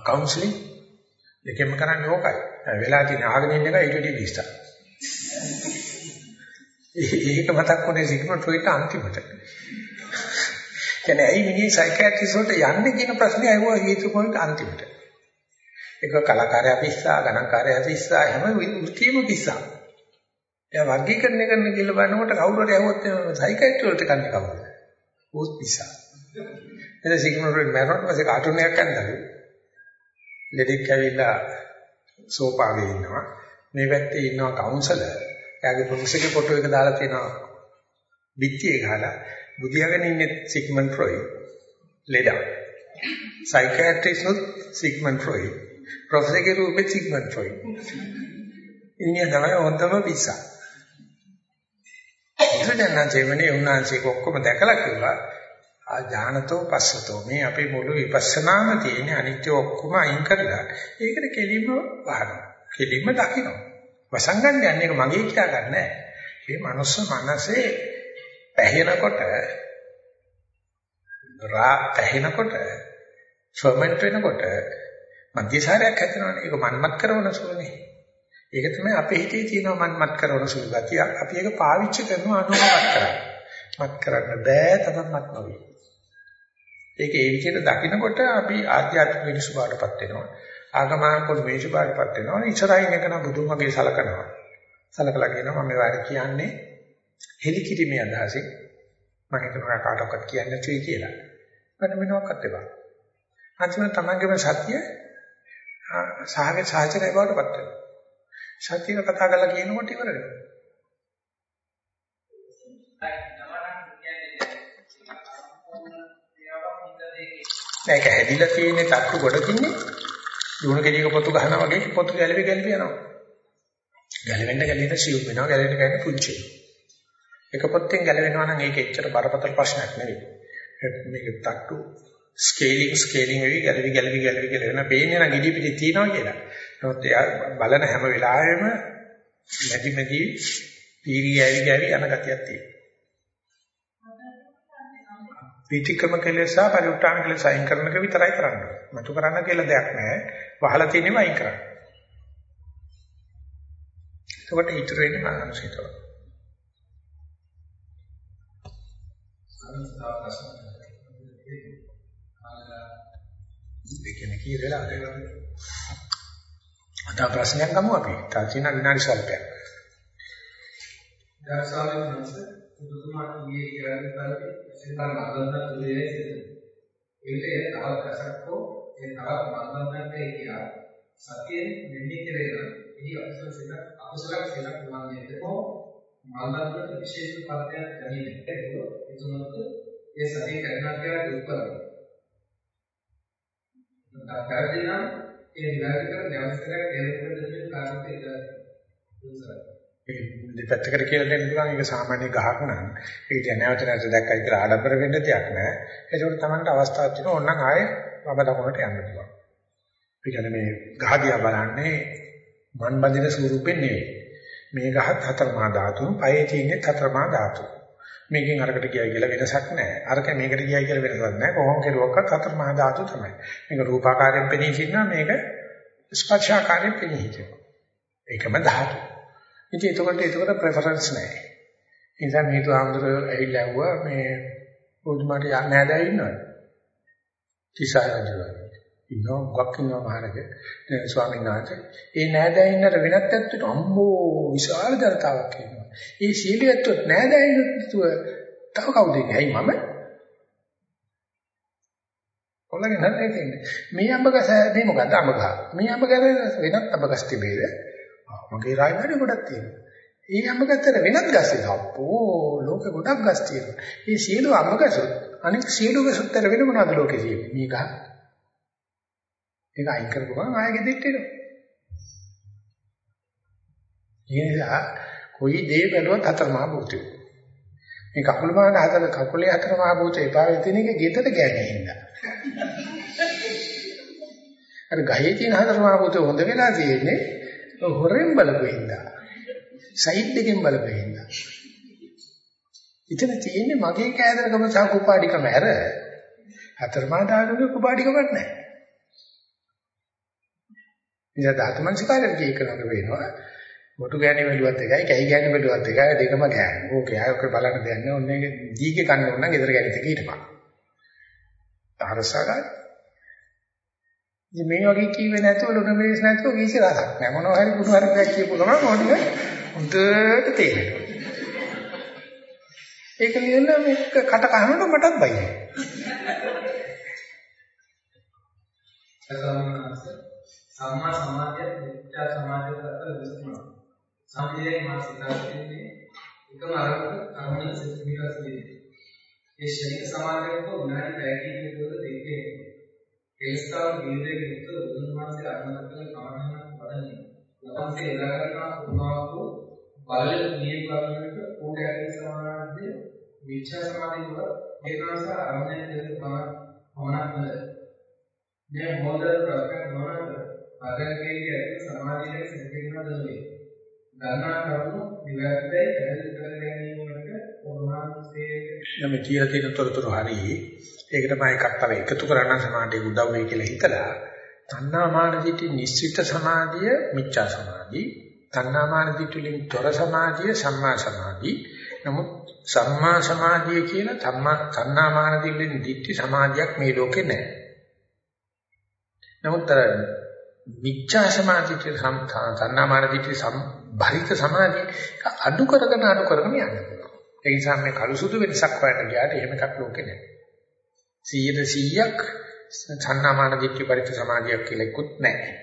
කවුන්සලින් දෙකෙන්ම කරන්නේ ඕකයි. වෙලා තියෙන ආගෙන ඉන්න එක ඊට වඩා විස්තර. ඒක මතක් වුණේ සිග්මන්ඩ් ෆ්‍රොයිඩ් අන්තිමට. කියන්නේ ඇයි මිනිහ සයිකියාට්‍රිස් වලට යන්නේ කියන ප්‍රශ්නේ අහුවා හේතු පොයින්ට් අන්තිමට. ඒක කලාකාරයා පිස්සා, ගණන්කාරයා පිස්සා, හැම වෘත්තියම පිස්සා. එයා වර්ගීකරණය කරන්න කියලා බලනකොට කවුරු හරි ඇහුවොත් සයිකියාට්‍රි වලට කන්නේ කවුද? ඌත් පිස්සා. එතන සිග්මන්ඩ් ෆ්‍රොයිඩ් මරනකොට පස්සේ කාටුන් එකක් ගන්නලු. ලෙඩෙක් ඇවිල්ලා සෝපාවේ ඉන්නවා. මේ පැත්තේ ඉන්නවා කවුන්සලර්. එයාගේ ප්‍රොෆෙසර්ගේ ෆොටෝ එක දාලා තියෙනවා. පිටියේ ගහලා බුදියාගෙන ඉන්නේ සිග්මන්ඩ් ෆ්‍රොයිඩ්. ලෙඩා. සයිකියාට්‍රිස්ට් උත් සිග්මන්ඩ් ෆ්‍රොයිඩ්. ප්‍රොෆෙසර්ගේ රූපෙත් සිග්මන්ඩ් ෆ්‍රොයිඩ්. ඉන්නේ තමයි හොඳම පිස්සා. ඉතින් ජීවනයේ උන්වහන්සේ ඔක්කොම දැකලා කිව්වා ආඥානතෝ පස්සතෝ මේ අපේ මුළු විපස්සනාම තියෙන අනිත්‍ය ඔක්කොම අයින් කරලා ඒකට කෙලින්ම වහනවා. කෙලින්ම දකිනවා. වසංගන්න යන්නේ ඒක මගේ කියා ගන්නෑ. මේ මනුස්ස මනසේ පැහැෙනකොට රා පැහැෙනකොට ෆර්මන්ට් වෙනකොට මධ්‍යසාරයක් හැදෙනවනේ. ඒක මන්මත් කරන සුළුනේ. ඒක තමයි අපේ හිතේ තියෙන මන්මත් කරන සුළු ගතිය. අපි ඒක පාවිච්චි කරනවා අනුමත කරලා. මත් කරන්න බෑ තමයි මත් නොවේ. ඒක ඒ විදිහට දකිනකොට අපි ආධ්‍යාත්මික මිනිස්සු බාටපත් වෙනවා. ආගමනික මිනිස්සු බාටපත් වෙනවා. ඉස්සරහින් එක නම් බුදුන් වගේ සලකනවා. සලකලා කියනවා මම වාර කියන්නේ හෙලිකිරීමේ අදහසින් මම හිතනවා කාටවත් කියන්නේ නැති කියලා. මට මොනවක්වත් එපා. අන්තිමට තමන්ගේම සත්‍ය සාහගේ සාහචරය බවටපත් වෙනවා. සත්‍යක කතා කරලා කියනකොට ඉවර වෙනවා. මේක හැදිලා තියෙන්නේ තට්ටු ගොඩකින්නේ දුණු කෙලියක පොතු ගහනවා වගේ පොතු ගැලවි ගැලවි යනවා. ගැලවෙන්න ගැලවෙන්න සිව් වෙනවා ගැලවෙන්න ගැලවෙන්න පුංචි වෙනවා. එක පොත්තෙන් ගැලවෙනවා නම් ඒක එච්චර බරපතල ප්‍රශ්නයක් නෙවෙයි. මේක තට්ටු ස්කේලිං ස්කේලිං වෙවි ගැලවි ගැලවි ගැලවි කියලා වෙන පේන්නේ නම් ඉඩි පිටි තියනවා කියලා. නමුත් එයා බලන හැම වෙලාවෙම මැදි මැදි පීරි ගැවි ගැවි යන ගතියක් තියෙනවා. විතික්‍රම කෙලෙස සහ පරිඋත්තාන කෙලෙස අයින් කරන එක විතරයි කරන්නේ. මතු කරන්න කියලා දෙයක් නැහැ. වහලා තියෙනව අයින් කරන්න. එතකොට ඊටර වෙන්නේ මානසිකව. දෙකෙනෙක් කියලා අදගෙන. අද ප්‍රශ්නයක් ගමු අපි. තා තියෙන විනාඩි ස්වල්පයක්. දර්ශාවෙන් නැසෙ බුදුතුමා ඊයේ කියලා පරිදි සිතාන මගන්නා තුලේ සිටින. ඒකට ඒ තවත් රසක්කෝ ඒ තවත් මගන්නාට කියා සතියෙන් මෙන්නේ කියලා ඉහි අකුසල සිත අකුසල සිත වන්නේ කො මගන්නාට විශේෂ පදයක් ගැනීමට එතුමත් ඒ සතිය කරනවා කියලා උත්තරය. දැන් ඒ විලාසිත කරන අවස්ථාවක් තේරුම් ගන්න දෙන්න කාර්යය ඒක දෙපැත්තකට කියලා දෙන්න පුළුවන් ඒක සාමාන්‍ය ගහක් නම් ඒක දැන් නැවත නැවත දැක්කයි කියලා ආඩම්බර වෙන්න දෙයක් නැහැ. ඒකෝට තමන්ට අවස්ථාවක් තියෙනවා ඕනනම් ආයේ වම දකුණට යන්න පුළුවන්. ඒ කියන්නේ මේ ගහ දිහා බලන්නේ මන් බඳින ස්වරූපෙන් නෙවෙයි. මේ ගහත් හතරමා ධාතු, පයේ තියෙන්නේ හතරමා ධාතු. මේකෙන් අරකට ගියයි කියලා වෙනසක් නැහැ. අරක මේකට ගියයි කියලා වෙනසක් නැහැ. කොහොම කෙරුවක්වත් හතරමා ධාතු තමයි. මේක රූපාකාරයෙන් පෙනී සිටිනවා මේක ස්පර්ශාකාරයෙන් පෙනී හිටිනවා. ඒකම ධාතු. ඉතින් එතකොට එතකොට ප්‍රෙෆරන්ස් නැහැ. ඒ නිසා මේතු ආම්දුර ඇවිල්ලා ඇහුවා මේ බුදුමාට යන්නේ නැදයි ඉන්නවද? තිසාරජුවා. ඉන්නෝ ගොක් ඉන්නෝ මහරජ ස්වාමීන් වහන්සේ. ඒ නැදයි ඉන්නර වෙනත් ඇත්තට අම්මෝ විශාල දරතාවක් ඉන්නවා. ඒ සීලියත්ව නැදයි ඉන්නතුව තව කවුද ඉන්නේ? ඇයි මම? ඔලගේ නැත්නම් ඉතින් මේ අඹ ගස මේ මොකද්ද අඹ ගහ? මේ අඹ ගස වෙනත් අඹ ගස් තිබේද? මගේ රාජධානිය ගොඩක් තියෙනවා. ඒ අඹ ගත්තට වෙනත් ගස් තියෙනවා. අපෝ ලෝකෙ ගොඩක් ගස් තියෙනවා. මේ සියලු අඹ ගසොත් අනෙක් සියලු ගසොත්තර වෙන මොනවද ලෝකෙ තියෙන්නේ? මේ ගහ. ඒක අයින් කරපුවම ආයෙ ගෙදෙට්ට එනවා. ඒ නිසා කොයි දේ බැලුවත් හතරමහා භූතය. මේ කකුල බලන හතර කකුලේ හතරමහා භූතය එපා වෙන එක ගෙදර ගෑනේ හින්දා. අර ගහේ තියෙන හතරමහා භූතය හොඳ වෙලා තියෙන්නේ හොරෙන් බලපෙන්දා. සයිඩ් එකෙන් බලපෙන්දා. ඉතින් තියෙන්නේ මගේ කෑදරකම සහ කුපාඩිකම ඇර හතරමා දානුගේ කුපාඩිකමක් නැහැ. ඉතින් ධාතු මනසිකාරය කිය කරනක වෙනවා. මොටු ගෑණි වැළුවත් එකයි, කැහි ගෑණි වැළුවත් එකයි දෙකම ගෑණි. ඕකේ ආයක බලන්න දෙයක් නෑ. ඔන්නේ දීගේ කන්න ඕන නම් ගෙදර ගෑණිත් එක හිටපන්. අරසා ගන්න. ඉතින් මේ වගේ කීවේ නැතුව ලුණ මේස් නැතුව කිසි රසක් නැහැ. මොනවා හරි කුණු හරි දෙයක් කියපු ගමන් මොනික හොඳට තේරෙනවා. ඒක ලියන්න මේක කට කනකොට මටත් බයයි. සම්මා සමාධිය මිත්‍යා සමාධිය අතර වෙනස තියෙනවා. සම්පූර්ණයෙන් මා සිතා සිටින්නේ එකම අරමුණ අරමුණ සිත විකාශ වෙන්නේ. ඒ ශරීර සමාධියට විනාඩි පැයකින් විතර දෙකේ ඒස්තාව ජීවිතයේ විතර උන්වහන්සේ අරමුණ කළ කමහන වඩන්නේ. ලබන්සේ එදා ගන්නා උනාවෝ බල නිය බලනට උඩ ඇති සමාධිය මිච්ඡා සමාධිය වල ඒකාස අරමුණේ දෙක පමණක් නේද. මේ මොහොත ප්‍රකට නොවන අගකේ ඇති සමාධියේ සිටිනවා දන්නේ. ගන්නා කරුණු නිවැරදියි පැහැදිලි කර ගැනීමකට උන්වහන්සේ මේ කියලා තියෙන තොරතුරු හරි ඒකට මම එකක් තව එකතු කරන්න සමාධිය උදව් වෙයි කියලා හිතලා. තණ්හා මාන දිටි නිශ්චිත සමාධිය මිච්ඡා සමාධි. තණ්හා මාන දිටි වලින් තොර සමාධිය සම්මා සමාධි. නමුත් සම්මා සමාධිය කියන තම්මා තණ්හා මාන දිටි වලින් දිටි සමාධියක් මේ ලෝකේ නැහැ. නමුත් අර මිච්ඡා සමාධිය තණ්හා මාන දිටි සම්භරිත සමාධිය අඩු කරගෙන අඩු කරගෙන යන්න. පුළුවන් ඒ නිසා මේ කළු සුදු වෙනසක් හොයන්න ගියාට එහෙම එකක් ලෝකේ නැහැ 100ක් සන්නාමාන දිට්ඨි පරිච්ඡ සමාධියක් කියලා ඉක්කුත් නැහැ.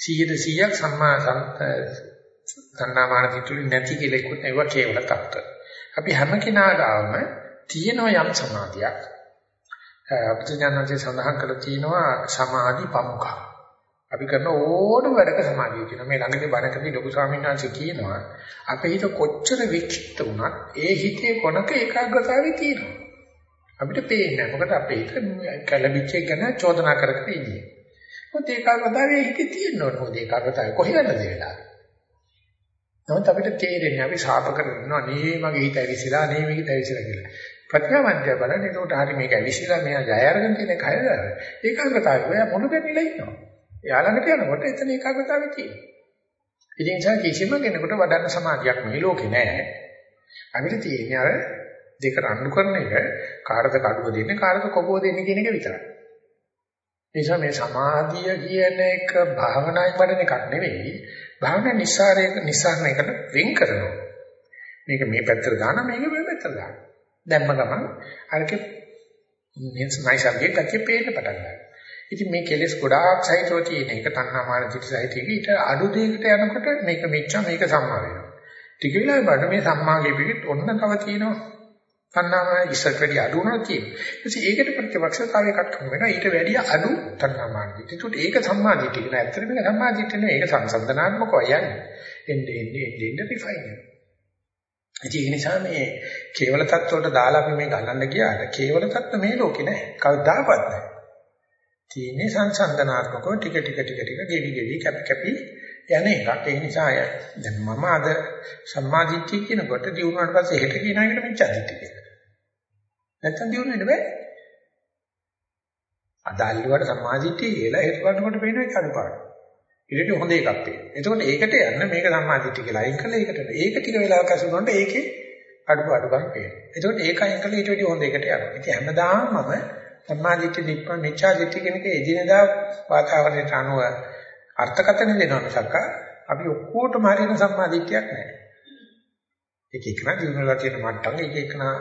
100ක් සම්මා සන්නාමාන දිට්ඨි නැති කියලා ඉක්කුත් ඒවා කේවල තත්ත්ව. අපි හැම කෙනා ගාවම තියෙන යම් සමාධියක් අපිටඥානන්සේ සඳහන් කරලා තියෙනවා සමාධි පමුඛ. අපි කරන ඕනම වැඩක සමාධිය කියනවා. මේ ළඟදී බණකදී ලොකු ස්වාමීන් වහන්සේ කියනවා අපේ හිත කොච්චර වික්ෂිප්ත වුණත් ඒ හිතේ කොනක ඒකාග්‍රතාවය තියෙනවා. අපිට පේන්නේ නැහැ. මොකද අපේ හිත කැළඹිච්ච ගැන චෝදනා කර කර ඉන්නේ. මොකද ඒකාග්‍රතාවයේ හිතේ තියෙන්න ඕන. මොකද ඒකාග්‍රතාවය කොහෙන්ද වෙලා? නමුත් අපිට තේරෙන්නේ අපි ශාප කරනවා නේ මගේ හිත ඇවිසිලා නේ මේක ඇවිසිලා කියලා. ප්‍රඥාවන්තය බලන්නේ ඒකට හරි මේක ඇවිසිලා මෙයා ජය අරගෙන තියෙන කයද ඒකාග්‍රතාවය ඔයා මොන දෙන්නේ ඉන්නවා. එයා ළඟට යනකොට එතන ඒකාග්‍රතාවය තියෙනවා. ඉතින් ඒ නිසා කිසිම කෙනෙකුට වඩන්න සමාධියක් මේ ලෝකේ නැහැ. අපිට තියෙන්නේ අර දෙක රණ්ඩු කරන එක කාටද කඩුව දෙන්නේ කාටද කොබුව දෙන්නේ කියන එක විතරයි. නිසා මේ සමාධිය කියන එක භාවනායි වඩන එකක් නෙවෙයි. භාවනා නිස්සාරයක නිස්සාරණයකට වෙන් කරනවා. මේක මේ පැත්තට දාන මේක මේ පැත්තට දාන. දැම්ම ගමන් අරකේ නයිසර්ගික ගතිය පේන්න පටන් ගන්නවා. ඉතින් මේ කෙලෙස් ගොඩාක් සහිතව තියෙන එක තණ්හා මාන චිත්ත සහිතයි. ඊට අඩු දෙයකට යනකොට මේක මෙච්චා මේක සම්මා වෙනවා. ටික වෙලාවක් බලන්න මේ සම්මාගේ පිටිත් ඔන්න තව තියෙනවා. තණ්හාමාන ඉස්සරට වැඩි අඩු වෙනවා කියන්නේ. ඊට ඒකට ප්‍රතිපක්ෂතාවය එකක් හම් වෙනවා. ඊට වැඩි අඩු තණ්හාමාන දිටි. ඒකට ඒක සම්මාදිට්ඨිය කියන ඇත්තට මේක සම්මාදිට්ඨිය නෙවෙයි. ඒක සංසන්දනාත්මකව යන්නේ. එන්නේ එන්නේ එන්නේ රිෆයින් වෙනවා. ඒ නිසා මේ කේවල தත්වයට දාලා අපි මේ ගන්නන්න ගියාට කේවල தත්ව මේ ලෝකේ නෑ. කවදාවත් නෑ. තියෙන්නේ සංසන්දනාත්මකව ටික ටික ටික ටික ගෙවි ගෙවි කැපි කැපි යන එකක්. ඒ නිසා දැන් මම අද සම්මාදිට්ඨිය කියනකොට දිනුවාට පස්සේ හෙට කියන එකට මිච්ඡාදිට්ඨිය කියලා. නැත්තම් දිනු වෙන්න බෑ. අදාල්ලුවට සම්මාදිට්ඨිය කියලා හෙට බලනකොට පේන එක අනුපාඩු. ඊට හොඳ එකක් පේනවා. එතකොට ඒකට යන්න මේක සම්මාදිට්ඨිය කියලා අයින් කළා ඒකට. ඒක ටික වෙලාවක් අසුනොත් ඒකේ අඩුපාඩු ගන්න පේනවා. එතකොට ඒක අයින් කළා ඊට වඩා හොඳ එකට යනවා. ඉතින් හැමදාම මම සම්මාදිට්ඨිය දික්ක මිච්ඡාදිට්ඨිය කියන එක එදිනෙදා වාතාවරණයට අනුව අර්ථකථන දෙනවා මිසක් අපි ඔක්කොටම හරියන සම්මාදිට්ඨියක් නැහැ. එක එකනා ජීවනවල තියෙන මට්ටම් එක එකනා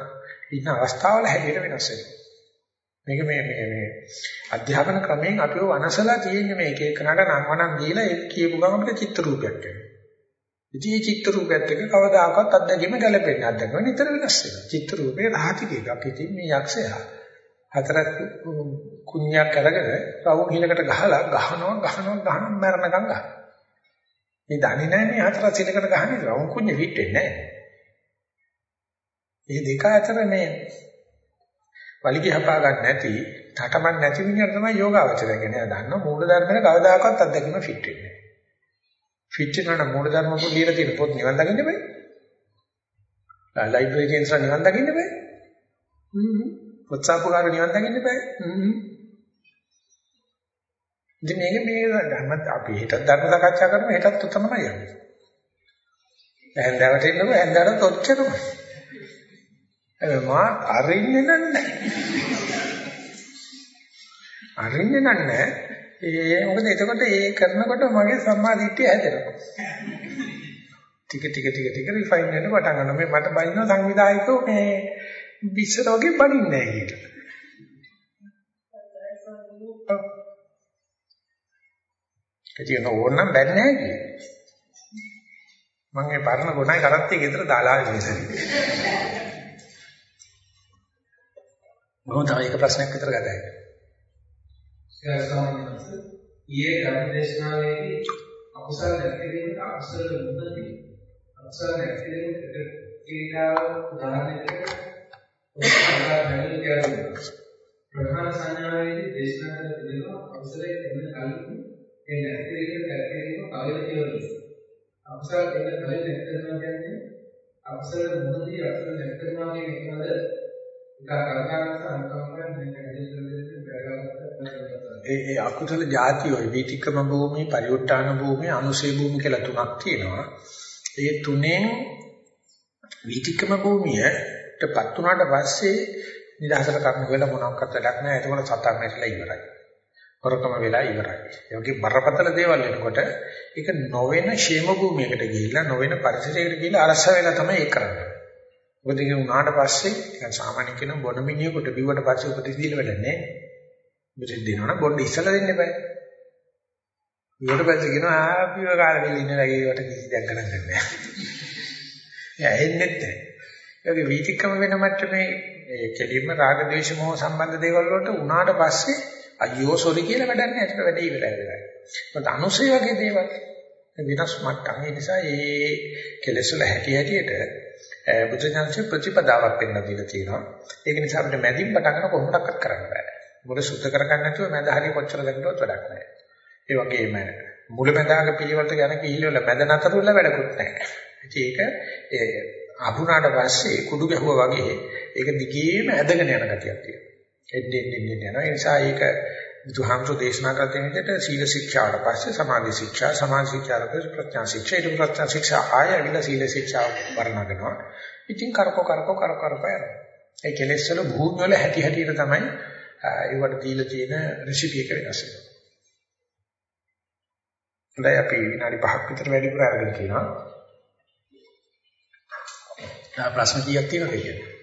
ඉන්න අවස්ථාවල හැටියට වෙනස් වෙනවා. මේක මේ මේ මේ අධ්‍යාපන ක්‍රමයෙන් අපිව වනසලා තියෙන මේ එක එකනට නම් වනම් දීලා ඒ කියපු ගමන් අපිට චිත්‍ර රූපයක් එනවා. ඉතින් මේ චිත්‍ර රූපයත් එක්ක කවදාකවත් අත්දැකීම ගැලපෙන්නේ අත්දැකීම නිතර වෙනස් වෙනවා. චිත්‍ර රූපේ රාතික එකක්. ඉතින් මේ යක්ෂයා හතරක් කුණ්‍යක් අරගෙන රවුම් හිලකට ගහලා ගහනවා ගහනවා ගහනවා මරණකම් ගහනවා. මේ දන්නේ නැහැ මේ හතර සිලකට ගහන්නේ රවුම් කුණ්‍ය විට්ටේ නැහැ. මේ දෙක අතර මේ වලිගය හපා ගන්න නැති, තටමන් නැති විදිහට තමයි යෝගාවචරය කියන්නේ. දන්න මූල ධර්මයේ කවදාකවත් අත්දැකීම ෆිට වෙන්නේ නැහැ. ෆිට වෙනවා මූල ධර්ම පොත් ලියලා තියෙන පොත් නිවන් දකින්න බෑ. ලයිබ්‍රරි එකෙන් නිවන් දකින්න බෑ. හ්ම්. පොත් සාපකාර නිවන් දකින්න බෑ. ඉතින් මේක මේ ධර්ම අපි හිතත් ධර්ම සාකච්ඡා කරමු හිතත් උතමයි යන්නේ. හැන්දාවට එන්නකො හැන්දාවට ඔච්චරමයි. හැබැයි මා අරින්නේ නැහැ. අරින්නේ නැහැ. ඒ මොකද එතකොට ඒ කරනකොට මගේ සම්මා දිට්ඨිය හැදෙනවා. ටික ටික ටික ටික රිෆයින් වෙන්න පටන් ගන්නවා. මේ මට බයින්න සංවිධායකෝ මේ විශ්සර වගේ බලින්නේ නැහැ කියලා. ඒක ඕනනම් බැන්නේ නැහැ කියේ. මම ඒ පරණ ගුණයි කරත්තේ ගෙදර දාලා ඉන්නේ. මම තව එක ප්‍රශ්නයක් විතර ගතයි. ඊයේ ධර්මදේශනාවේදී අකුසල නැතිවීම අකුසල මුදති අකුසල නැතිවීම ක්‍රීඩාව උදාහරණයකට උදාහරණයක් කියනවා. ප්‍රධාන සංඥාවේදී දේශනා කර තිබෙනවා අකුසලයේ එන්න කලින් ඒ නැතිවීම නැතිවීම කවද කියනවා. අකුසල එන්න කලින් නැතිවෙනවා කියන්නේ අකුසල මුදති අකුසල නැතිවෙනවා කියන එකමද ඒ ඒ අකුසල જાති ඔය වීතික්‍රම භූමි, පරිඋත්තාන භූමි, අනුසේ භූමි කියලා තුනක් තියෙනවා. ඒ තුනෙන් වීතික්‍රම භූමියටපත් වුණාට පස්සේ නිදහසට කර්ම වෙලා මොනක්වත් වැඩක් නැහැ. ඒකවල සතර මෙట్లా ඉවරයි. හොරකම වෙලා ඉවරයි. ඒ වගේ බරපතල දේවල් වෙනකොට ඒක නොවන ෂේම භූමියකට ගිහිල්ලා නොවන පරිසරයකට ගිහිල්ලා අරස වෙලා තමයි ඒක කරන්නේ. මොකද ඒක උනාට පස්සේ නිකන් සාමාන්‍ය කෙන බොන මිනිහෙකුට බිව්වට පස්සේ උපදෙස් දීලා වැඩක් නැහැ. මෙතෙන් දෙනවනම් බොන්න ඉස්සලා දෙන්න බෑ. ඊට පස්සේ කියනවා ආපිව කාලේ වෙලා ඉන්න ලගේකට කිසි දෙයක් ගණන් ගන්න නැහැ. එයා එන්නේ නැහැ. ඒකේ වීතික්‍රම වෙන මට්ටමේ ඒ කෙලින්ම රාග ද්වේෂ මොහ සම්බන්ධ දේවල් වලට උනාට පස්සේ අයියෝ සෝරි කියලා වැඩක් නැහැ. ඒක වැඩේ ඉවරයි වෙලා. මොකද අනුසය වගේ දේවල් වෙනස් මට්ටම්. ඒ නිසා ඒ කෙලෙස් වල හැටි හැටියට බුදුසසුනේ ප්‍රතිපදාවක් වෙන්න දීලා තියෙනවා. ඒක නිසා අපිට මැදින් පටන් ගන්න කොහොමදක්වත් කරන්න බෑ. මුල සුද්ධ කරගන්න නැතුව මැද හරිය කොච්චර දැක්කවත් වැඩක් නැහැ. ඒ වගේම මුල මැදාග පිළිවෙලට යන කිහිල්ල මැද නතර වෙලා වැඩකුත් නැහැ. ඒක ඒ අහුණාට පස්සේ කුඩු ගැහුවා වගේ ඒක දිගේම ඇදගෙන යන ගතියක් තියෙනවා. එන්නේ එන්නේ යනවා. ඒ නිසා ඒක බුදුහාමුදුරු දේශනා කර දෙන විදිහට සීල ශික්ෂාවට පස්සේ සමාධි ශික්ෂා, සමාධි ශික්ෂාවට පස්සේ ප්‍රඥා ශික්ෂා, ඊට ප්‍රඥා ශික්ෂා ආය ඇවිල්ලා සීල ශික්ෂාව වර්ණගෙනවා. ඉතින් කරකෝ කරකෝ කරකෝ කරකෝ යනවා. ඒ කෙලෙස් වල භූමි වල හැටි හැටියට තමයි ඒවට දීලා තියෙන රෙසිපි එක වෙනස් වෙනවා. හොඳයි අපි විනාඩි 5ක් විතර වැඩිපුර අරගෙන තියෙනවා. ආ ප්‍රශ්න කීයක් තියෙනවද කියන්නේ?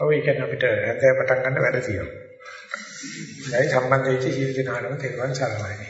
ඔව් ඒ කියන්නේ අපිට හැන්දෑ පටන් ගන්න වැඩ තියෙනවා. ඒයි සම්බන්ධ වෙච්ච සියලු දෙනාටම තෙරුවන් සරණයි.